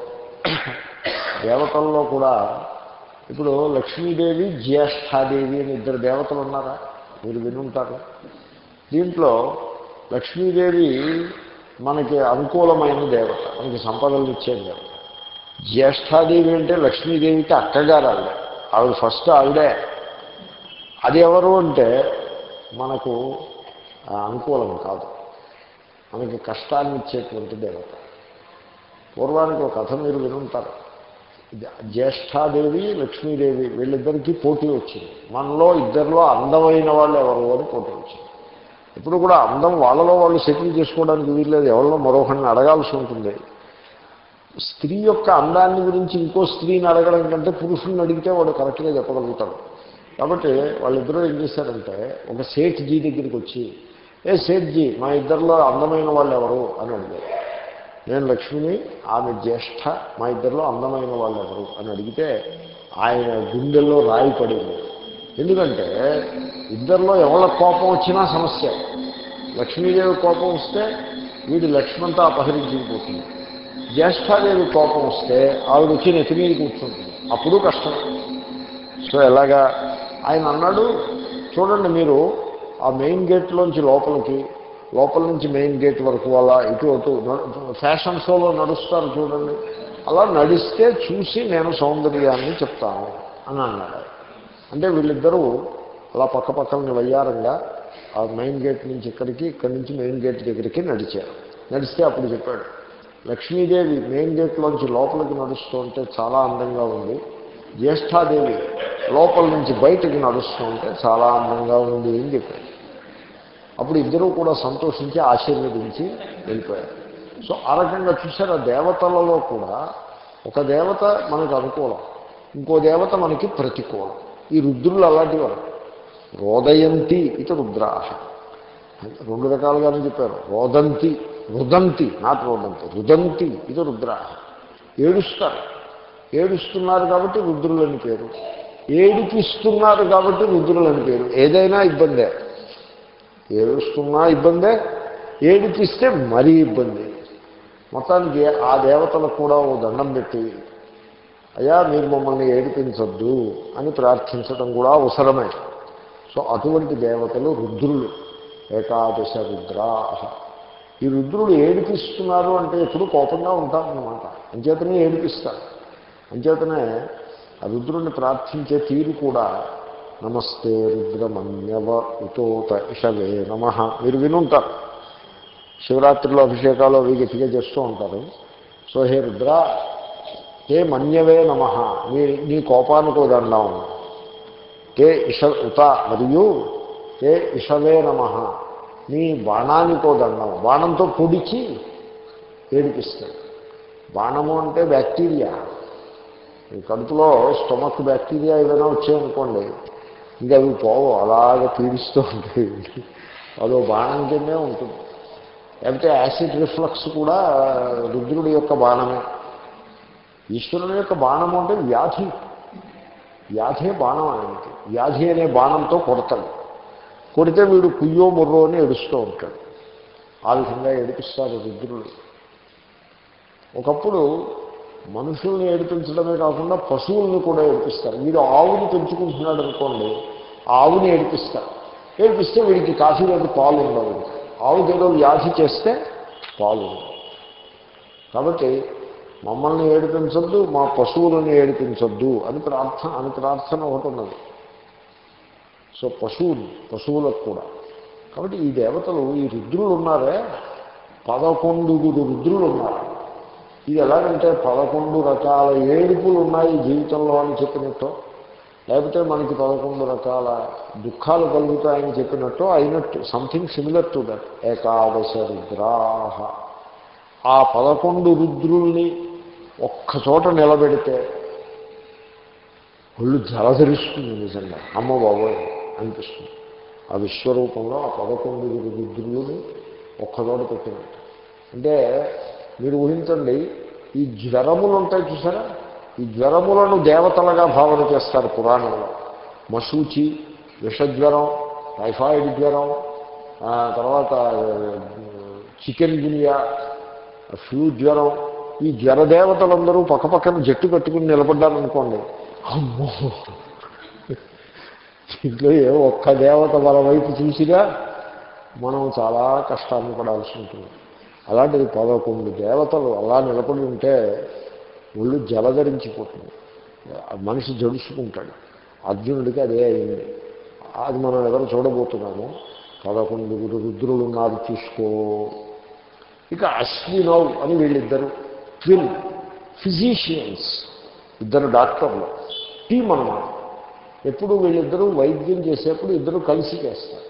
దేవతల్లో కూడా ఇప్పుడు లక్ష్మీదేవి జ్యేష్ఠాదేవి అని ఇద్దరు దేవతలు ఉన్నారా? మీరు వినుంటారు. దీంట్లో లక్ష్మీదేవి మనకి అనుకూలమైన దేవత మనకి సంపదలు ఇచ్చే దేవత. జ్యేష్ఠాదేవి అంటే లక్ష్మీదేవికి అక్కగారు ఆవిడ. ఆవిడ ఫస్ట్ ఆవిడే. అది ఎవరు అంటే మనకు అనుకూలం కాదు. మనకి కష్టాన్ని ఇచ్చేటువంటి దేవత. పూర్వానికి ఒక కథ మీరు వినుంటారు. జ్యేష్ఠాదేవి లక్ష్మీదేవి వీళ్ళిద్దరికీ పోటీ వచ్చింది. మనలో ఇద్దరిలో అందమైన వాళ్ళు ఎవరు అని పోటీ వచ్చింది. ఇప్పుడు కూడా అందం వాళ్ళలో వాళ్ళు సెటిల్ చేసుకోవడానికి వీల్లేదు. ఎవరిలో మరొకరిని అడగాల్సి ఉంటుంది. స్త్రీ యొక్క అందాన్ని గురించి ఇంకో స్త్రీని అడగడం కంటే పురుషుని అడిగితే వాడు కరెక్ట్గా చెప్పగలుగుతాడు. కాబట్టి వాళ్ళిద్దరూ ఏం చేశారంటే ఒక సేఠ్ జీ దగ్గరికి వచ్చి ఏ సేఠ్ జీ మా ఇద్దరిలో అందమైన వాళ్ళు ఎవరు? అని అడిగారు. నేను లక్ష్మిని ఆమె జ్యేష్ఠ మా ఇద్దరిలో అందమైన వాళ్ళు ఎవరు? అని అడిగితే ఆయన గుండెల్లో రాయి పడింది. ఎందుకంటే ఇద్దరిలో ఎవరి కోపం వచ్చినా సమస్య. లక్ష్మీదేవి కోపం వస్తే వీడి లక్ష్మంతా అపహరించుకుపోతుంది జ్యేష్ఠాదేవి కోపం వస్తే ఆవిడ వచ్చి నెత్తి మీద కూర్చుంటుంది. అప్పుడు కష్టం. సో ఎలాగా ఆయన అన్నాడు చూడండి మీరు ఆ మెయిన్ గేట్లోంచి లోపలికి లోపల నుంచి మెయిన్ గేట్ వరకు అలా ఇటు అటు ఫ్యాషన్ షోలో నడుస్తారు చూడండి. అలా నడిస్తే చూసి నేను సౌందర్యాన్ని చెప్తాను అని అన్నాడు అంటే వీళ్ళిద్దరూ అలా పక్క పక్కన వయ్యారంగా ఆ మెయిన్ గేట్ నుంచి ఇక్కడికి ఇక్కడి నుంచి మెయిన్ గేట్ దగ్గరికి నడిచారు. నడిస్తే అప్పుడు చెప్పాడు లక్ష్మీదేవి మెయిన్ గేట్లోంచి లోపలికి నడుస్తూ ఉంటే చాలా అందంగా ఉంది. జ్యేష్ఠాదేవి లోపల నుంచి బయటకు నడుస్తూ ఉంటే చాలా అందంగా ఉంది అని చెప్పాడు అప్పుడు ఇద్దరూ కూడా సంతోషించి ఆశీర్వదించి వెళ్ళిపోయారు. సో ఆ రకంగా చూసారా దేవతలలో కూడా ఒక దేవత మనకు అనుకూలం ఇంకో దేవత మనకి ప్రతికూలం. ఈ రుద్రులు అలాంటి వారు. రోదయంతి ఇది రుద్రాహ రెండు రకాలుగానే చెప్పారు. రోదంతి రుదంతి నాట్ రోదంతి రుదంతి ఇది రుద్రాహ ఏడుస్తారు. ఏడుస్తున్నారు కాబట్టి రుద్రులని పేరు. ఏడిపిస్తున్నారు కాబట్టి రుద్రులని పేరు. ఏదైనా ఇబ్బందే. ఏడుస్తున్నా ఇబ్బందే. ఏడిపిస్తే మరీ ఇబ్బంది. మొత్తానికి ఆ దేవతలకు కూడా ఓ దండం పెట్టి అయ్యా మీరు మమ్మల్ని ఏడిపించొద్దు అని ప్రార్థించడం కూడా అవసరమే. సో అటువంటి దేవతలు రుద్రులు. ఏకాదశ రుద్రా ఈ రుద్రుడు ఏడిపిస్తున్నారు అంటే ఎప్పుడు కోపంగా ఉంటారన్నమాట. అంచేతనే ఏడిపిస్తారు. అంచేతనే ఆ రుద్రుణ్ణి ప్రార్థించే తీరు కూడా నమస్తే రుద్రమన్యవ ఉతోత ఇషవే నమ. మీరు వినుంటారు. శివరాత్రిలో అభిషేకాలు అవి గట్టిగా చేస్తూ ఉంటారు. సో హే రుద్ర హే మన్యవే నమ. నీ నీ కోపానికి దండం తే ఇష ఉత మరియు తే ఇషవే నమ. నీ బాణానికో దండం బాణంతో పొడిచి ఏడిపిస్తాడు. బాణము అంటే బ్యాక్టీరియా. ఈ కడుపులో స్టొమక్ బ్యాక్టీరియా ఏదైనా వచ్చాయనుకోండి ఇంకా అవి పోవు అలాగే పీడిస్తూ ఉంటాయి. అదో బాణం కిందే ఉంటుంది. లేకపోతే యాసిడ్ రిఫ్లక్స్ కూడా రుద్రుడి యొక్క బాణమే. ఈశ్వరుని యొక్క బాణం అంటే వ్యాధి. వ్యాధే బాణం ఆయనకి వ్యాధి అనే బాణంతో కొడతాడు. కొడితే వీడు కుయ్యో ముర్రో అని ఏడుస్తూ ఉంటాడు. ఆ విధంగా ఏడిపిస్తారు రుద్రుడు. ఒకప్పుడు మనుషుల్ని ఏడిపించడమే కాకుండా పశువుల్ని కూడా ఏడిపిస్తారు. వీడు ఆవుని పెంచుకుంటున్నాడు అనుకోండి ఆ ఆవుని ఏడిపిస్తారు. ఏడిపిస్తే వీడికి కాఫీలోకి పాలు ఉండవు ఆవుకి ఏదో వ్యాధి చేస్తే పాలు కాబట్టి మమ్మల్ని ఏడిపించొద్దు మా పశువులను ఏడిపించొద్దు అని ప్రార్థన అని ప్రార్థన ఒకటి ఉన్నది. సో పశువులు పశువులకు కూడా. కాబట్టి ఈ దేవతలు ఈ రుద్రులు ఉన్నారే? పదకొండుగురు రుద్రులు ఉన్నారు. ఇది ఎలాగంటే పదకొండు రకాల ఏడుపులు ఉన్నాయి జీవితంలో అని చెప్పినట్టు. లేకపోతే మనకి పదకొండు రకాల దుఃఖాలు కలుగుతాయని చెప్పినట్టు అయినట్టు సంథింగ్ సిమిలర్ టు దట్ ఏకాదశ రుద్రాహ. ఆ పదకొండు రుద్రుల్ని ఒక్కచోట నిలబెడితే ఒళ్ళు జలధరిస్తుంది నిజంగా. అమ్మ బాబోయ్ అనిపిస్తుంది. ఆ విశ్వరూపంలో ఆ పదకొండు రుద్రులని ఒక్కచోట పెట్టినట్టు. అంటే మీరు ఊహించండి ఈ జ్వరములు ఉంటాయి చూసారా? ఈ జ్వరములను దేవతలుగా భావన చేస్తారు పురాణంలో. మసూచి విషజ్వరం టైఫాయిడ్ జ్వరం తర్వాత చికెన్ గునియా ఫ్లూ జ్వరం ఈ జ్వరదేవతలందరూ పక్కపక్కన జట్టు కట్టుకుని నిలబడ్డారనుకోండి అమ్మో! దీంట్లో ఏ ఒక్క దేవత మన వైపు చూసినా మనం చాలా కష్టాన్ని పడాల్సి ఉంటుంది. అలాంటిది పదకొండు దేవతలు అలా నిలబడి ఉంటే ఒళ్ళు జలధరించిపోతుంది. మనిషి జడుచుకుంటాడు. అర్జునుడికి అదే అయింది. అది మనం ఎవరు చూడబోతున్నాము? పదకొండు రుద్రులు ఉన్నారు చూసుకో. ఇక అశ్వినవ్ అని వీళ్ళిద్దరు ట్విన్ ఫిజీషియన్స్ ఇద్దరు డాక్టర్లు. టీం అన్నమాట. ఎప్పుడు వీళ్ళిద్దరూ వైద్యం చేసేప్పుడు ఇద్దరు కలిసి చేస్తారు.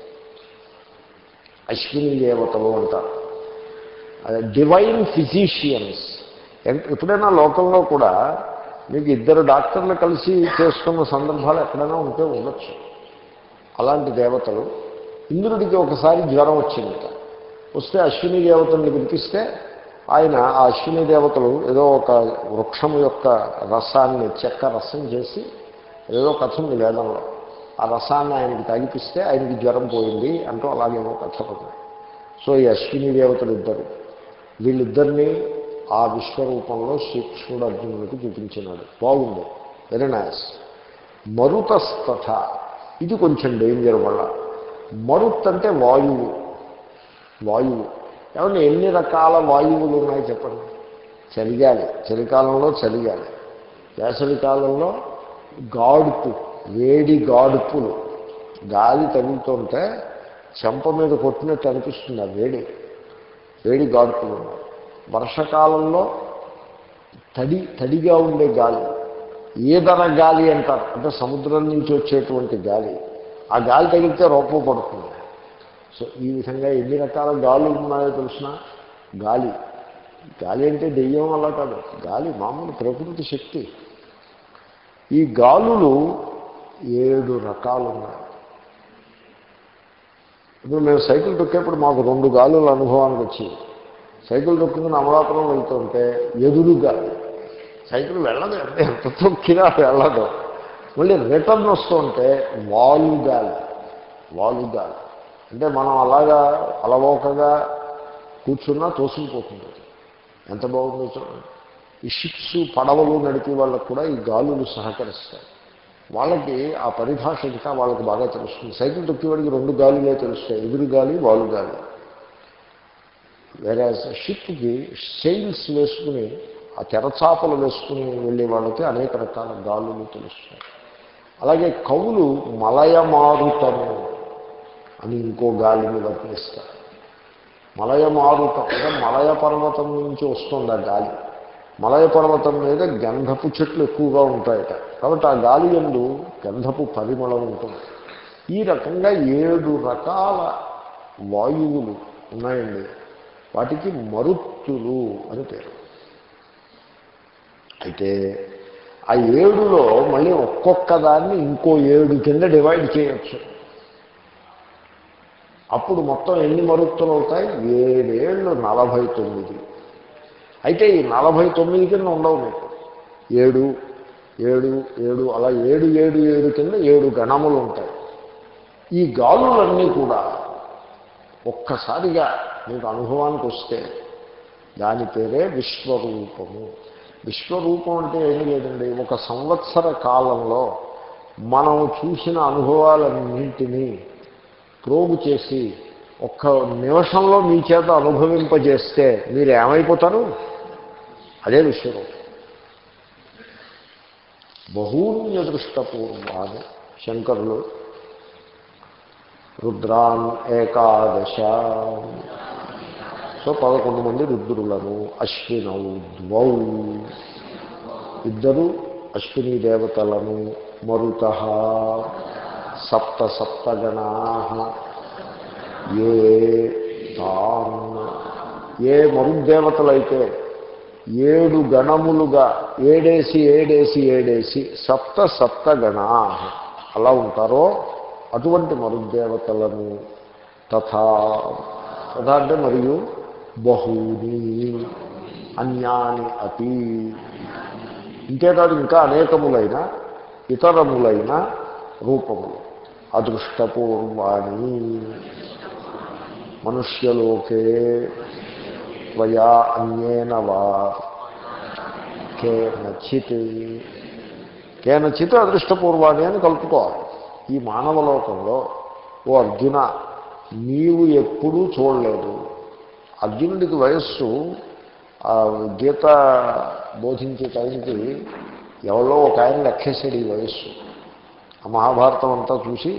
అశ్విని దేవతలు అంటారు. డివైన్ ఫిజీషియన్స్ ఎప్పుడైనా లోకంలో కూడా మీకు ఇద్దరు డాక్టర్లు కలిసి చేసుకున్న సందర్భాలు ఎక్కడైనా ఉంటే ఉండొచ్చు. అలాంటి దేవతలు ఇంద్రుడికి ఒకసారి జ్వరం వచ్చిందట. వస్తే అశ్విని దేవతల్ని పిలిపిస్తే ఆయన ఆ అశ్విని దేవతలు ఏదో ఒక వృక్షం యొక్క రసాన్ని చెక్క రసం చేసి ఏదో కథ ఉంది వేదంలో. ఆ రసాన్ని ఆయనకి తగిపిస్తే ఆయనకి జ్వరం పోయింది అంటూ అలాగేమో కథ సో ఈ అశ్విని దేవతలు ఇద్దరు. వీళ్ళిద్దరినీ ఆ విశ్వరూపంలో శ్రీకృష్ణుడు అర్జునుడికి చూపించినాడు. బాగుంది. వెరీ నైస్ మరుతస్తథ. ఇది కొంచెం డేంజర్ వల్ల. మరుత్ అంటే వాయువు. వాయువు. ఏమన్నా ఎన్ని రకాల వాయువులు ఉన్నాయి చెప్పండి? చలిగాలి. చలికాలంలో చలిగాలి. వేసవికాలంలో గాడుపు వేడి గాడుపులు. గాలి తగులుతుంటే చెంప మీద కొట్టినట్టు అనిపిస్తుంది ఆ వేడి. వేడి గాడుపులు ఉన్నాయి. వర్షకాలంలో తడి తడిగా ఉండే గాలి ఏదన గాలి అంటారు. అంటే సముద్రం నుంచి వచ్చేటువంటి గాలి. ఆ గాలి తగిలితే రూపం పడుతుంది. సో ఈ విధంగా ఎన్ని రకాల గాలులు ఉన్నాయో తెలిసిన గాలి. గాలి అంటే దెయ్యం అలా కాదు. గాలి మామూలు ప్రకృతి శక్తి. ఈ గాలులు ఏడు రకాలు ఉన్నాయి. ఇప్పుడు మేము సైకిల్ తొక్కేప్పుడు మాకు రెండు గాలుల అనుభవానికి వచ్చి సైకిల్ తొక్కుకుని అమలాపురం వెళ్తుంటే ఎదురు గాలి. సైకిల్ వెళ్ళదు అంటే ఎంత తొక్కినా వెళ్ళదు. మళ్ళీ రిటర్న్ వస్తుంటే వాలు గాలి వాలు గాలి. అంటే మనం అలాగా అలవోకగా కూర్చున్నా తోసుకుపోతుంది. ఎంత బాగుందో చూడండి. ఈ షిప్స్ పడవలు నడిపే వాళ్ళకు కూడా ఈ గాలులు సహకరిస్తాయి. వాళ్ళకి ఆ పరిభాష ఇంకా వాళ్ళకి బాగా తెలుస్తుంది. సైకిల్ తొక్కేవాడికి రెండు గాలులే తెలుస్తాయి. ఎదురు గాలి వాళ్ళు గాలి. వేరే షిప్కి సెయిల్స్ వేసుకుని ఆ తెరచాపలు వేసుకుని వెళ్ళే వాళ్ళకి అనేక రకాల గాలులు తెలుస్తాయి. అలాగే కవులు మలయమారుతము అని ఇంకో గాలిని వర్ణిస్తారు మలయ మారుతం అంటే మలయ పర్వతం నుంచి వస్తుంది ఆ గాలి. మలయ పర్వతం మీద గంధపు చెట్లు ఎక్కువగా ఉంటాయట. కాబట్టి ఆ గాలి ఎందు గంధపు పరిమళం ఉంటుంది. ఈ రకంగా ఏడు రకాల వాయువులు ఉన్నాయండి. వాటికి మరుత్తులు అని పేరు. అయితే ఆ ఏడులో మళ్ళీ ఒక్కొక్క దాన్ని ఇంకో ఏడు కింద డివైడ్ చేయొచ్చు. అప్పుడు మొత్తం ఎన్ని మరుత్తులు అవుతాయి? ఏడేళ్ళు నలభై తొమ్మిది. అయితే ఈ నలభై తొమ్మిది కింద ఉండవు మీకు. ఏడు ఏడు ఏడు అలా ఏడు ఏడు ఏడు కింద ఏడు గణములు ఉంటాయి. ఈ గాలులన్నీ కూడా ఒక్కసారిగా మీకు అనుభవానికి వస్తే దాని పేరే విశ్వరూపము. విశ్వరూపం అంటే ఏమీ లేదండి. ఒక సంవత్సర కాలంలో మనం చూసిన అనుభవాలన్నింటినీ ప్రోగు చేసి ఒక్క నిమిషంలో మీ చేత అనుభవింపజేస్తే మీరు ఏమైపోతారు? అదే విశ్వరూపం. బహూన్యదృష్టపూర్వాన్ని శంకరులు రుద్రాన్ ఏకాదశ. సో పదకొండు మంది రుద్రులను అశ్వినౌ ద్వౌ. ఇద్దరు అశ్విని దేవతలను మరుత సప్త సప్తగణా ఏ తాన్ ఏ మరుద్దేవతలైతే ఏడు గణములుగా ఏడేసి ఏడేసి ఏడేసి సప్త సప్తగణా అలా ఉంటారో అటువంటి మరుద్దేవతలను తథా తథా అంటే మరియు బహుని అన్యాని అతి. ఇంతేకాదు ఇంకా అనేకములైన ఇతరములైన రూపములు. అదృష్టపూర్వాణి. మనుష్యలోకే త్వయా అన్యేన వా కేనచిత్ కేనచిత్ అదృష్టపూర్వాణి అని కలుపుకోవాలి. ఈ మానవ లోకంలో ఓ అర్జున నీవు ఎప్పుడూ చూడలేదు. అర్జునుడికి వయస్సు ఆ గీత బోధించే టైంకి ఎవరో ఒక ఆయన లెక్కేసాడు ఈ వయస్సు. ఆ మహాభారతం అంతా చూసి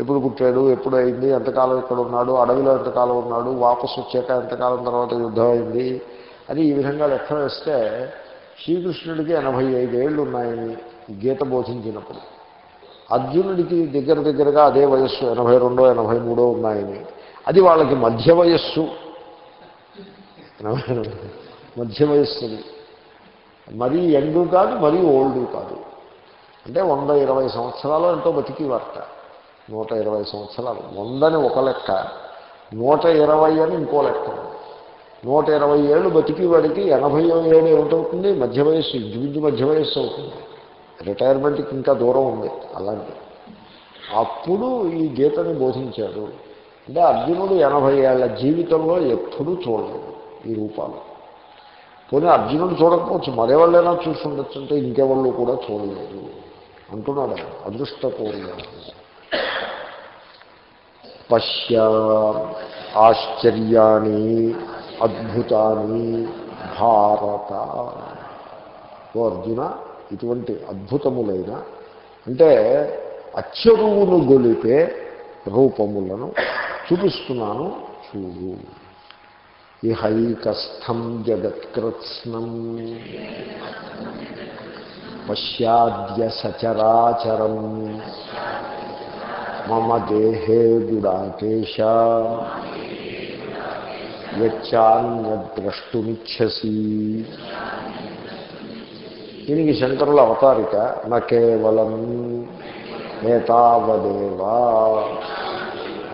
ఎప్పుడు పుట్టాడు ఎప్పుడు అయింది ఎంతకాలం ఇక్కడ ఉన్నాడు అడవిలో ఎంతకాలం ఉన్నాడు వాపసు వచ్చాక ఎంతకాలం తర్వాత యుద్ధం అయింది అని ఈ విధంగా లెక్క వేస్తే శ్రీకృష్ణుడికి ఎనభై ఐదేళ్ళు ఉన్నాయని గీత బోధించినప్పుడు. అర్జునుడికి దగ్గర దగ్గరగా అదే వయస్సు ఎనభై రెండో ఎనభై మూడో ఉన్నాయని. అది వాళ్ళకి మధ్య వయస్సు. ఎనభై మధ్య వయస్సుది. మరీ యంగ్ కాదు మరీ ఓల్డ్ కాదు. అంటే వంద ఇరవై సంవత్సరాలు ఎంతో బతికి వార్త నూట ఇరవై సంవత్సరాలు. వందని ఒక లెక్క. నూట ఇరవై అని ఇంకో లెక్క. నూట ఇరవై ఏళ్ళు బతికి వాడికి ఎనభై ఏళ్ళు ఏమిటవుతుంది? మధ్య వయస్సు ఇంచుమించు మధ్య వయస్సు అవుతుంది. రిటైర్మెంట్కి ఇంకా దూరం ఉంది అలాంటి. అప్పుడు ఈ గీతని బోధించాడు. అంటే అర్జునుడు ఎనభై ఏళ్ళ జీవితంలో ఎప్పుడూ చూడలేదు ఈ రూపాలు. పోనీ అర్జునుడు చూడకపోవచ్చు. మరెవాళ్ళైనా చూస్తుండొచ్చు అంటే ఇంకెవాళ్ళు కూడా చూడలేదు. అంటున్నాడు అదృష్టపూర్ణ పశ్య ఆశ్చర్యాన్ని అద్భుతాన్ని భారత ఓ అర్జున ఇటువంటి అద్భుతములైన అంటే అచ్చరువును గొలిపే రూపములను చూపిస్తున్నాను చూడు. ఇహైకస్థం జగత్కృత్స్నం. పశ్యాద్య సచరాచరం. మమ దేహే గుడాకేశ యచ్చాన్యద్రష్టుమిచ్చసి దీనికి శంకరుల అవతారిక నా కేవలం నేతావదేవా।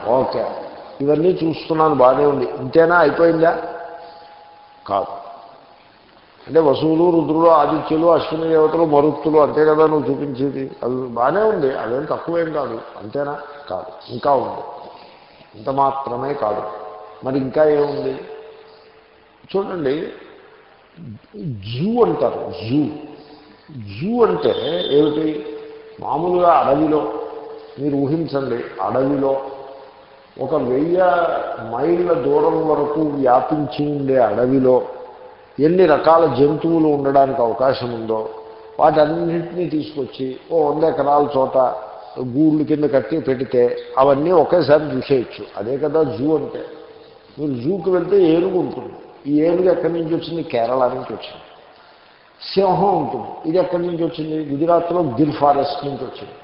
ఓకే ఇవన్నీ చూస్తున్నాను బాగానే ఉంది. ఇంతేనా? అయిపోయిందా? కాదు. అంటే వసువులు రుద్రులు ఆదిత్యులు అశ్విని దేవతలు మరుత్తులు అంతే కదా నువ్వు చూపించేది. అవి బాగానే ఉంది. అదేం తక్కువేం కాదు. అంతేనా? కాదు. ఇంకా ఉంది. ఇంత మాత్రమే కాదు. మరి ఇంకా ఏముంది? చూడండి. జూ అంటారు. జూ. జూ అంటే ఏమిటి? మామూలుగా అడవిలో. మీరు ఊహించండి. అడవిలో ఒక వెయ్యి మైళ్ళ దూరం వరకు వ్యాపించి ఉండే అడవిలో ఎన్ని రకాల జంతువులు ఉండడానికి అవకాశం ఉందో వాటన్నింటినీ తీసుకొచ్చి ఓ వంద ఎకరాల చోట గూళ్ళు కింద కట్టి పెడితే అవన్నీ ఒకేసారి చూసేయచ్చు. అదే కదా జూ అంటే. మీరు జూకి వెళ్తే ఏనుగు ఉంటుంది. ఈ ఏనుగు ఎక్కడి నుంచి వచ్చింది? కేరళ నుంచి వచ్చింది. సింహం ఉంటుంది. ఇది ఎక్కడి నుంచి వచ్చింది? గుజరాత్లో గిర్ ఫారెస్ట్ నుంచి వచ్చింది.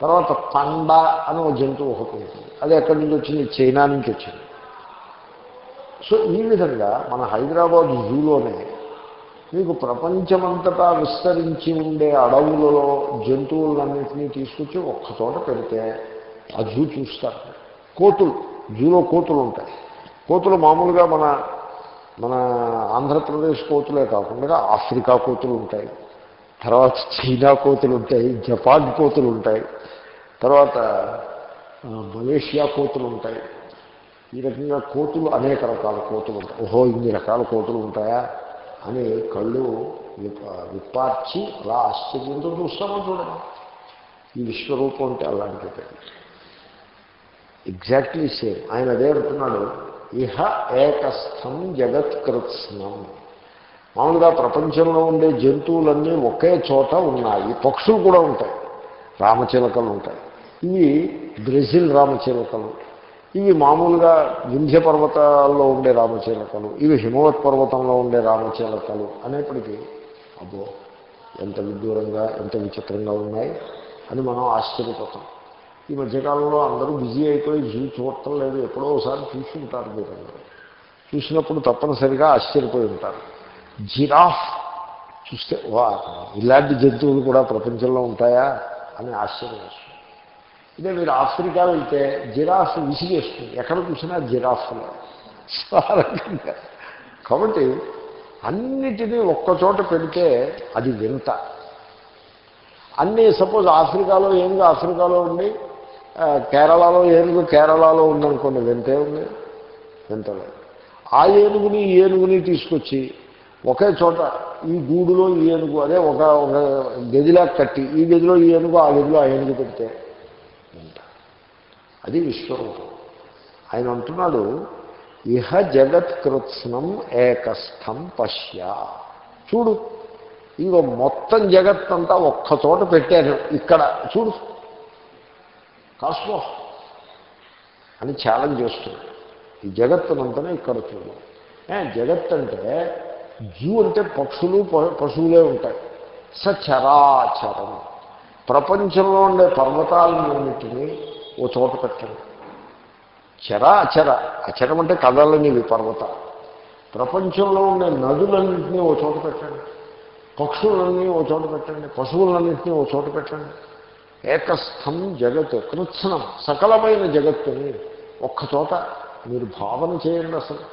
తర్వాత పండ అని ఒక జంతువు ఒకటి ఉంటుంది. అది ఎక్కడి నుంచి వచ్చింది? చైనా నుంచి వచ్చింది. సో ఈ విధంగా మన హైదరాబాద్ జూలోనే మీకు ప్రపంచమంతటా విస్తరించి ఉండే అడవులలో జంతువులన్నింటినీ తీసుకొచ్చి ఒక్కచోట పెడితే ఆ జూ చూస్తారు. కోతులు జూలో కోతులు ఉంటాయి. కోతులు మామూలుగా మన మన ఆంధ్రప్రదేశ్ కోతులే కాకుండా ఆఫ్రికా కోతులు ఉంటాయి. తర్వాత చైనా కోతులు ఉంటాయి జపాన్ కోతులు ఉంటాయి. తర్వాత మలేషియా కోతులు ఉంటాయి. ఈ రకంగా కోతులు అనేక రకాల కోతులు ఉంటాయి. ఓహో ఇన్ని రకాల కోతులు ఉంటాయా? అని కళ్ళు విప్పార్చి అలా ఆశ్చర్యంతో చూస్తామో చూడడం. ఈ విశ్వరూపం అంటే అలాంటిది ఎగ్జాక్ట్లీ సేమ్ ఆయన అదే అంటున్నాడు. ఇహ ఏకస్థం జగత్కృత్స్నం. మామూలుగా ప్రపంచంలో ఉండే జంతువులన్నీ ఒకే చోట ఉన్నాయి. పక్షులు కూడా ఉంటాయి. రామచిలకలు ఉంటాయి. ఇవి బ్రెజిల్ రామచిలకలు. ఇవి మామూలుగా వింధ్య పర్వతాల్లో ఉండే రామచిలకలు ఇవి హిమవత్ పర్వతంలో ఉండే రామచిలకలు అనేప్పటికీ అబ్బో ఎంత విదూరంగా ఎంత విచిత్రంగా ఉన్నాయి అని మనం ఆశ్చర్యపోతాం. ఈ మధ్యకాలంలో అందరూ బిజీ అయిపోయి జూ చూడటం లేదు ఎప్పుడో ఒకసారి చూసి ఉంటారు మీరు చూసినప్పుడు తప్పనిసరిగా ఆశ్చర్యపోయి ఉంటారు. జిరాఫ్ చూస్తే వా ఇలాంటి జంతువులు కూడా ప్రపంచంలో ఉంటాయా అని ఆశ్చర్యం ఇదే మీరు ఆఫ్రికా వెళ్తే జిరాఫ్ విసిగేస్తుంది ఎక్కడ చూసినా జిరాఫ్లు. సో ఆ రకంగా కాబట్టి అన్నిటినీ ఒక్కచోట పెడితే అది వింత. అన్నీ సపోజ్ ఆఫ్రికాలో ఏనుగు ఆఫ్రికాలో ఉండి కేరళలో ఏనుగు కేరళలో ఉందనుకోండి వింతే ఉంది. వింతలేదు ఆ ఏనుగుని ఈ ఏనుగుని తీసుకొచ్చి ఒకే చోట ఈ గూడులో ఈ ఏనుగు అదే ఒక ఒక గదిలా కట్టి ఈ గదిలో ఈ ఏనుగు ఆ గదిలో ఆ ఏనుగు పెడితే వింత అది విశ్వరూపం. ఆయన అంటున్నాడు ఇహ జగత్కృత్స్నం ఏకస్థం పశ్య. చూడు ఇంకో మొత్తం జగత్తంతా అంతా ఒక్కచోట పెట్టాను ఇక్కడ చూడు. కాస్మో అని ఛాలెంజ్ చేస్తున్నాడు. ఈ జగత్తునంతనే ఇక్కడ చూడు. జగత్ అంటే జూ అంటే పక్షులు ప- పశువులే ఉంటాయి. సచరాచరం. ప్రపంచంలో ఉండే పర్వతాలన్నింటినీ ఓ చోట పెట్టండి చర అచర అచరం అంటే కదలనివి పర్వతాలు ప్రపంచంలో ఉండే నదులన్నింటినీ ఓ చోట పెట్టండి. పక్షులన్నీ ఓ చోట పెట్టండి. పశువులన్నింటినీ ఓ చోట పెట్టండి. ఏకస్థం జగత్ కృత్సనం సకలమైన జగత్తుని ఒక్కచోట మీరు భావన చేయండి అసలు.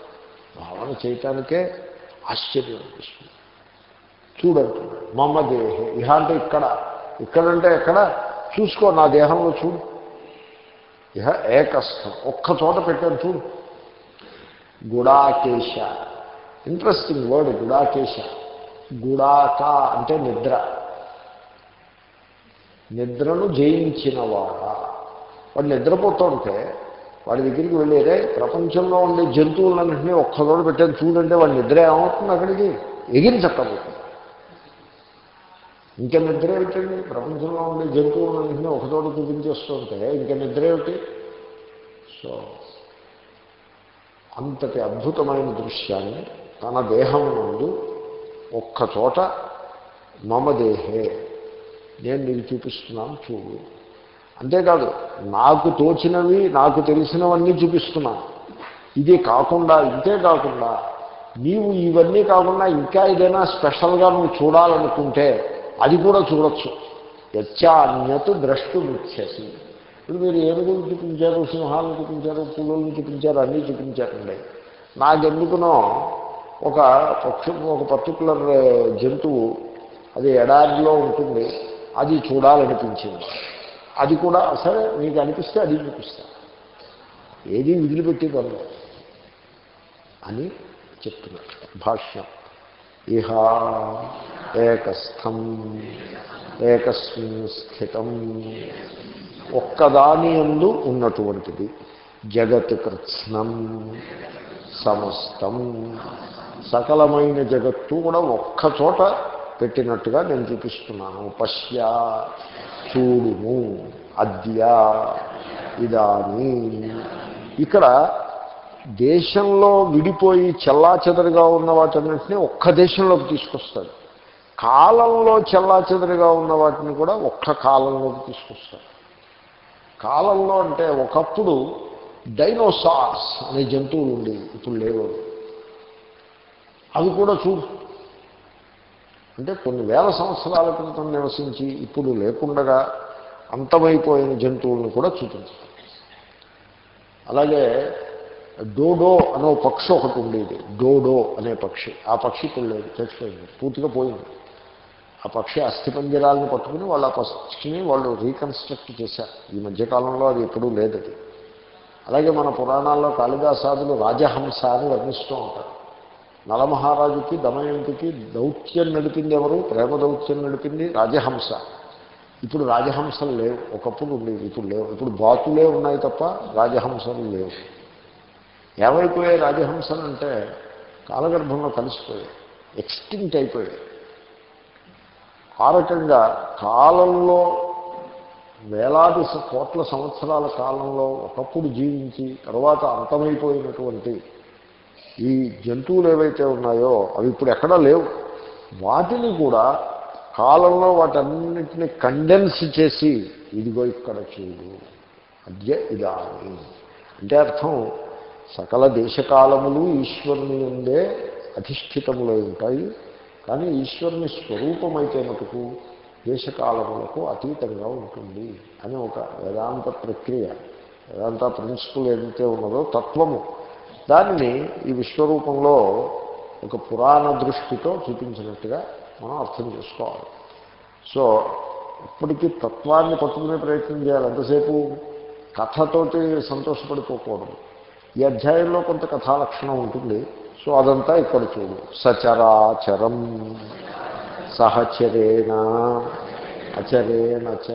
భావన చేయటానికే ఆశ్చర్యం అనిపిస్తుంది. చూడండి మమ్మ దేహే. ఇహ అంటే ఇక్కడ ఇక్కడంటే ఎక్కడ? చూసుకో నా దేహంలో చూడు. ఇహ ఏకస్థం. ఒక్క చోట పెట్టాను చూడు. గుడాకేశ. Interesting word గుడాకేశ. గుడాక అంటే నిద్ర. నిద్రను జయించినవాడా. వాడు నిద్రపోతుంటే వాడి దగ్గరికి వెళ్ళేదే ప్రపంచంలో ఉండే జంతువులన్నింటినీ ఒక్కదోడు పెట్టాను చూడంటే వాడు నిద్ర ఏమవుతుంది అక్కడికి? ఎగిరి చెప్పబోతుంది ఇంకా నిద్ర ఏమిటండి ప్రపంచంలో ఉండే జంతువులన్నింటినీ ఒకచోట చూపించేస్తుంటే ఇంకా నిద్ర ఏమిటి? సో అంతటి అద్భుతమైన దృశ్యాన్ని తన దేహం నుండి ఒక్కచోట మమ దేహే. నేను నీకు చూపిస్తున్నాను చూడు. అంతేకాదు నాకు తోచినవి నాకు తెలిసినవన్నీ చూపిస్తున్నాను ఇది కాకుండా ఇంతే కాకుండా నీవు ఇవన్నీ కాకుండా ఇంకా ఏదైనా స్పెషల్గా నువ్వు చూడాలనుకుంటే అది కూడా చూడొచ్చు. యచ్చా అన్యత్ ఇప్పుడు మీరు ఏనుగులు చూపించారు? సింహాలను చూపించారు? పులులను చూపించారు? అన్నీ చూపించారండి. నాకెందుకునో ఒక పక్షు ఒక పర్టికులర్ జంతువు అది ఎడారిలో ఉంటుంది. అది చూడాలనిపించింది. అది కూడా సరే మీకు అనిపిస్తే అది చూపిస్తా. ఏది విదిలిపెట్టి పనులు అని చెప్తున్నారు. భాష్యం. ఇహ ఏకస్థం ఏకస్మిన్ స్థితం. ఒక్కదాని ఎందు ఉన్నటువంటిది జగత్ కృత్స్నం సమస్తం. సకలమైన జగత్తు కూడా ఒక్క చోట పెట్టినట్టుగా నేను చూపిస్తున్నాను. పశ్య చూడుము అద్య ఇదాని. ఇక్కడ దేశంలో విడిపోయి చెల్లాచెదరుగా ఉన్న వాటన్నింటినీ ఒక్క దేశంలోకి తీసుకొస్తాడు. కాలంలో చెల్లాచెదరుగా ఉన్న వాటిని కూడా ఒక్క కాలంలోకి తీసుకొస్తాడు. కాలంలో అంటే ఒకప్పుడు డైనోసార్స్ అనే జంతువులు ఉండేవి ఇప్పుడు లేవు అవి. కూడా చూ అంటే కొన్ని వేల సంవత్సరాల క్రితం నివసించి ఇప్పుడు లేకుండగా అంతమైపోయిన జంతువులను కూడా చూపించడం అలాగే డోడో అనే పక్షి ఒకటి ఉండేది. డోడో అనే పక్షి. ఆ పక్షి ఇప్పుడు లేదు చచ్చిపోయింది పూర్తిగా పోయింది. ఆ పక్షి అస్థిపంజరాలను పట్టుకుని వాళ్ళు ఆ పక్షిని వాళ్ళు రీకన్స్ట్రక్ట్ చేశారు. ఈ మధ్యకాలంలో అది ఎప్పుడూ లేదు అది అలాగే మన పురాణాల్లో కాళిదాసాదులు రాజహంస అని వర్ణిస్తూ ఉంటారు. నలమహారాజుకి దమయంతికి దౌత్యం నడిపింది ఎవరు? ప్రేమ దౌత్యం నడిపింది రాజహంస. ఇప్పుడు రాజహంసలు లేవు. ఒకప్పుడు ఉండేవి ఇప్పుడు లేవు. ఇప్పుడు బాతులే ఉన్నాయి తప్ప రాజహంసలు లేవు. ఏమైపోయాయి రాజహంసలు అంటే కాలగర్భంలో కలిసిపోయాయి ఎక్స్టింక్ట్ అయిపోయాయి ఆ రకంగా కాలంలో వేలాది కోట్ల సంవత్సరాల కాలంలో ఒకప్పుడు జీవించి తర్వాత అంతమైపోయినటువంటి ఈ జంతువులు ఏవైతే ఉన్నాయో అవి ఇప్పుడు ఎక్కడా లేవు. వాటిని కూడా కాలంలో వాటన్నిటిని కండెన్స్ చేసి ఇదిగో ఇక్కడ చూడు. అద్య ఇదాని అంటే అర్థం సకల దేశకాలములు ఈశ్వరుని ఉండే అధిష్ఠితములై ఉంటాయి. కానీ ఈశ్వరుని స్వరూపమైతే మటుకు దేశకాలములకు అతీతంగా ఉంటుంది అని ఒక వేదాంత ప్రక్రియ. వేదాంత ప్రిన్సిపల్ ఏదైతే ఉన్నదో తత్వము. దానిని ఈ విశ్వరూపంలో ఒక పురాణ దృష్టితో చూపించినట్టుగా మనం అర్థం చేసుకోవాలి. సో ఇప్పటికీ తత్వాన్ని పట్టుకునే ప్రయత్నం చేయాలి. ఎంతసేపు కథతోటి సంతోషపడిపోకూడదు. ఈ అధ్యాయంలో కొంత కథాలక్షణం ఉంటుంది. సో అదంతా ఇక్కడ చూడు. సచరాచరం సహచరేణ అచరేణ చ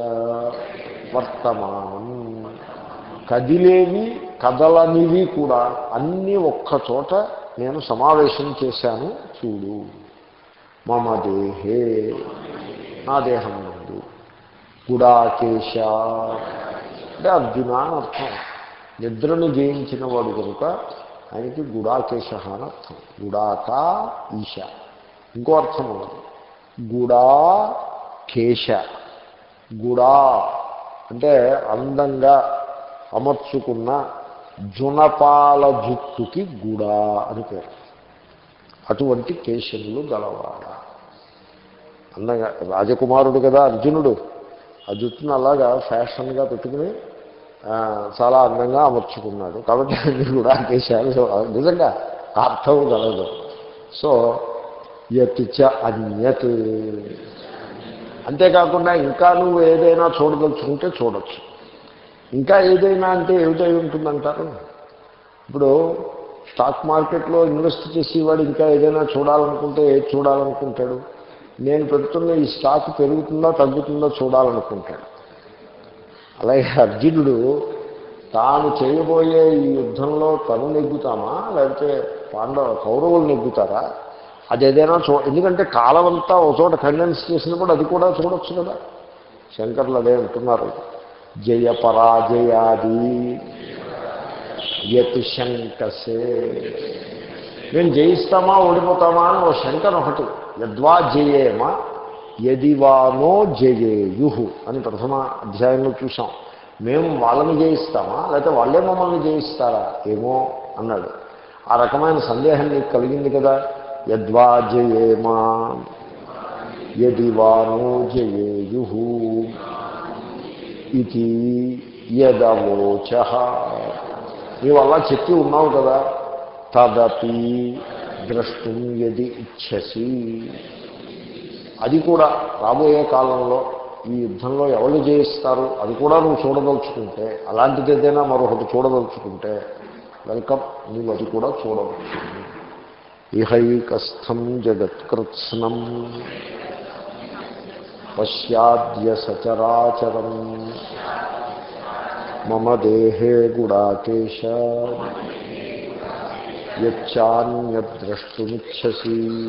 వర్తమానం. కదిలేవి కదలనివి కూడా అన్నీ ఒక్క చోట నేను సమావేశం చేశాను చూడు. మమ దేహే నా దేహం నుండి గుడాకేశ. అంటే అర్జున అని అర్థం. నిద్రను జయించిన వాడు కనుక ఆయనకి గుడాకేశ అని అర్థం. గుడాక ఈశ. ఇంకో అర్థం ఉన్నది. గుడా కేశ గుడా అంటే అందంగా అమర్చుకున్న జునపాల జుట్టుకి గుడా అని పేరు. అటువంటి కేశములు గలవాడ అందంగా రాజకుమారుడు కదా అర్జునుడు. ఆ జుట్టును అలాగా ఫ్యాషన్గా పెట్టుకుని చాలా అందంగా అమర్చుకున్నాడు. కాబట్టి అన్ని కూడా ఆకేశాలు నిజంగా అర్థం కలదు. సో యత్ చ అన్యత్. అంతేకాకుండా ఇంకా నువ్వు ఏదైనా చూడదలుచుకుంటే చూడొచ్చు. ఇంకా ఏదైనా అంటే ఏమిటై ఉంటుందంటారు? ఇప్పుడు స్టాక్ మార్కెట్లో ఇన్వెస్ట్ చేసేవాడు ఇంకా ఏదైనా చూడాలనుకుంటే ఏది చూడాలనుకుంటాడు? నేను పెడుతున్న ఈ స్టాక్ పెరుగుతుందా తగ్గుతుందో చూడాలనుకుంటాడు. అలాగే అర్జునుడు తాను చేయబోయే ఈ యుద్ధంలో తను నెగ్గుతామా? లేకపోతే పాండవ కౌరవులు నెగ్గుతారా? అది ఏదైనా చూ ఎందుకంటే కాలం అంతా ఒక చోట కండెన్స్ చేసినప్పుడు అది కూడా చూడొచ్చు కదా. శంకర్లు అదే అంటున్నారు. జయ పరాజయాది యత్ శంకసే. మేము జయిస్తామా ఓడిపోతామా అని ఓ శంకర్ ఒకటి యద్వా జయేమా యదివానో జయేయు అని ప్రథమ అధ్యాయంలో చూసాం మేము వాళ్ళని జయిస్తామా? లేకపోతే వాళ్ళే మమ్మల్ని జయిస్తారా? ఏమో అన్నాడు. ఆ రకమైన సందేహం నీకు కలిగింది కదా? యద్వా జయేమా? యదివానో జయేయు ఇది యదవోచ. నీవు అలా చెప్పి ఉన్నావు కదా? తదపి ద్రష్టం యది ఇచ్చసి అది కూడా రాబోయే కాలంలో ఈ యుద్ధంలో ఎవరు జయిస్తారు అది కూడా నువ్వు చూడదలుచుకుంటే అలాంటిది ఏదైనా మరొకటి చూడదలుచుకుంటే వెల్కమ్ నువ్వు అది కూడా చూడవచ్చు. ఇహైకస్థం జగత్కృత్స్నం పశ్యాద్య సచరాచరం మమ దేహే గుడాకేశ యచ్చాన్యద్రష్టుమిచ్చసి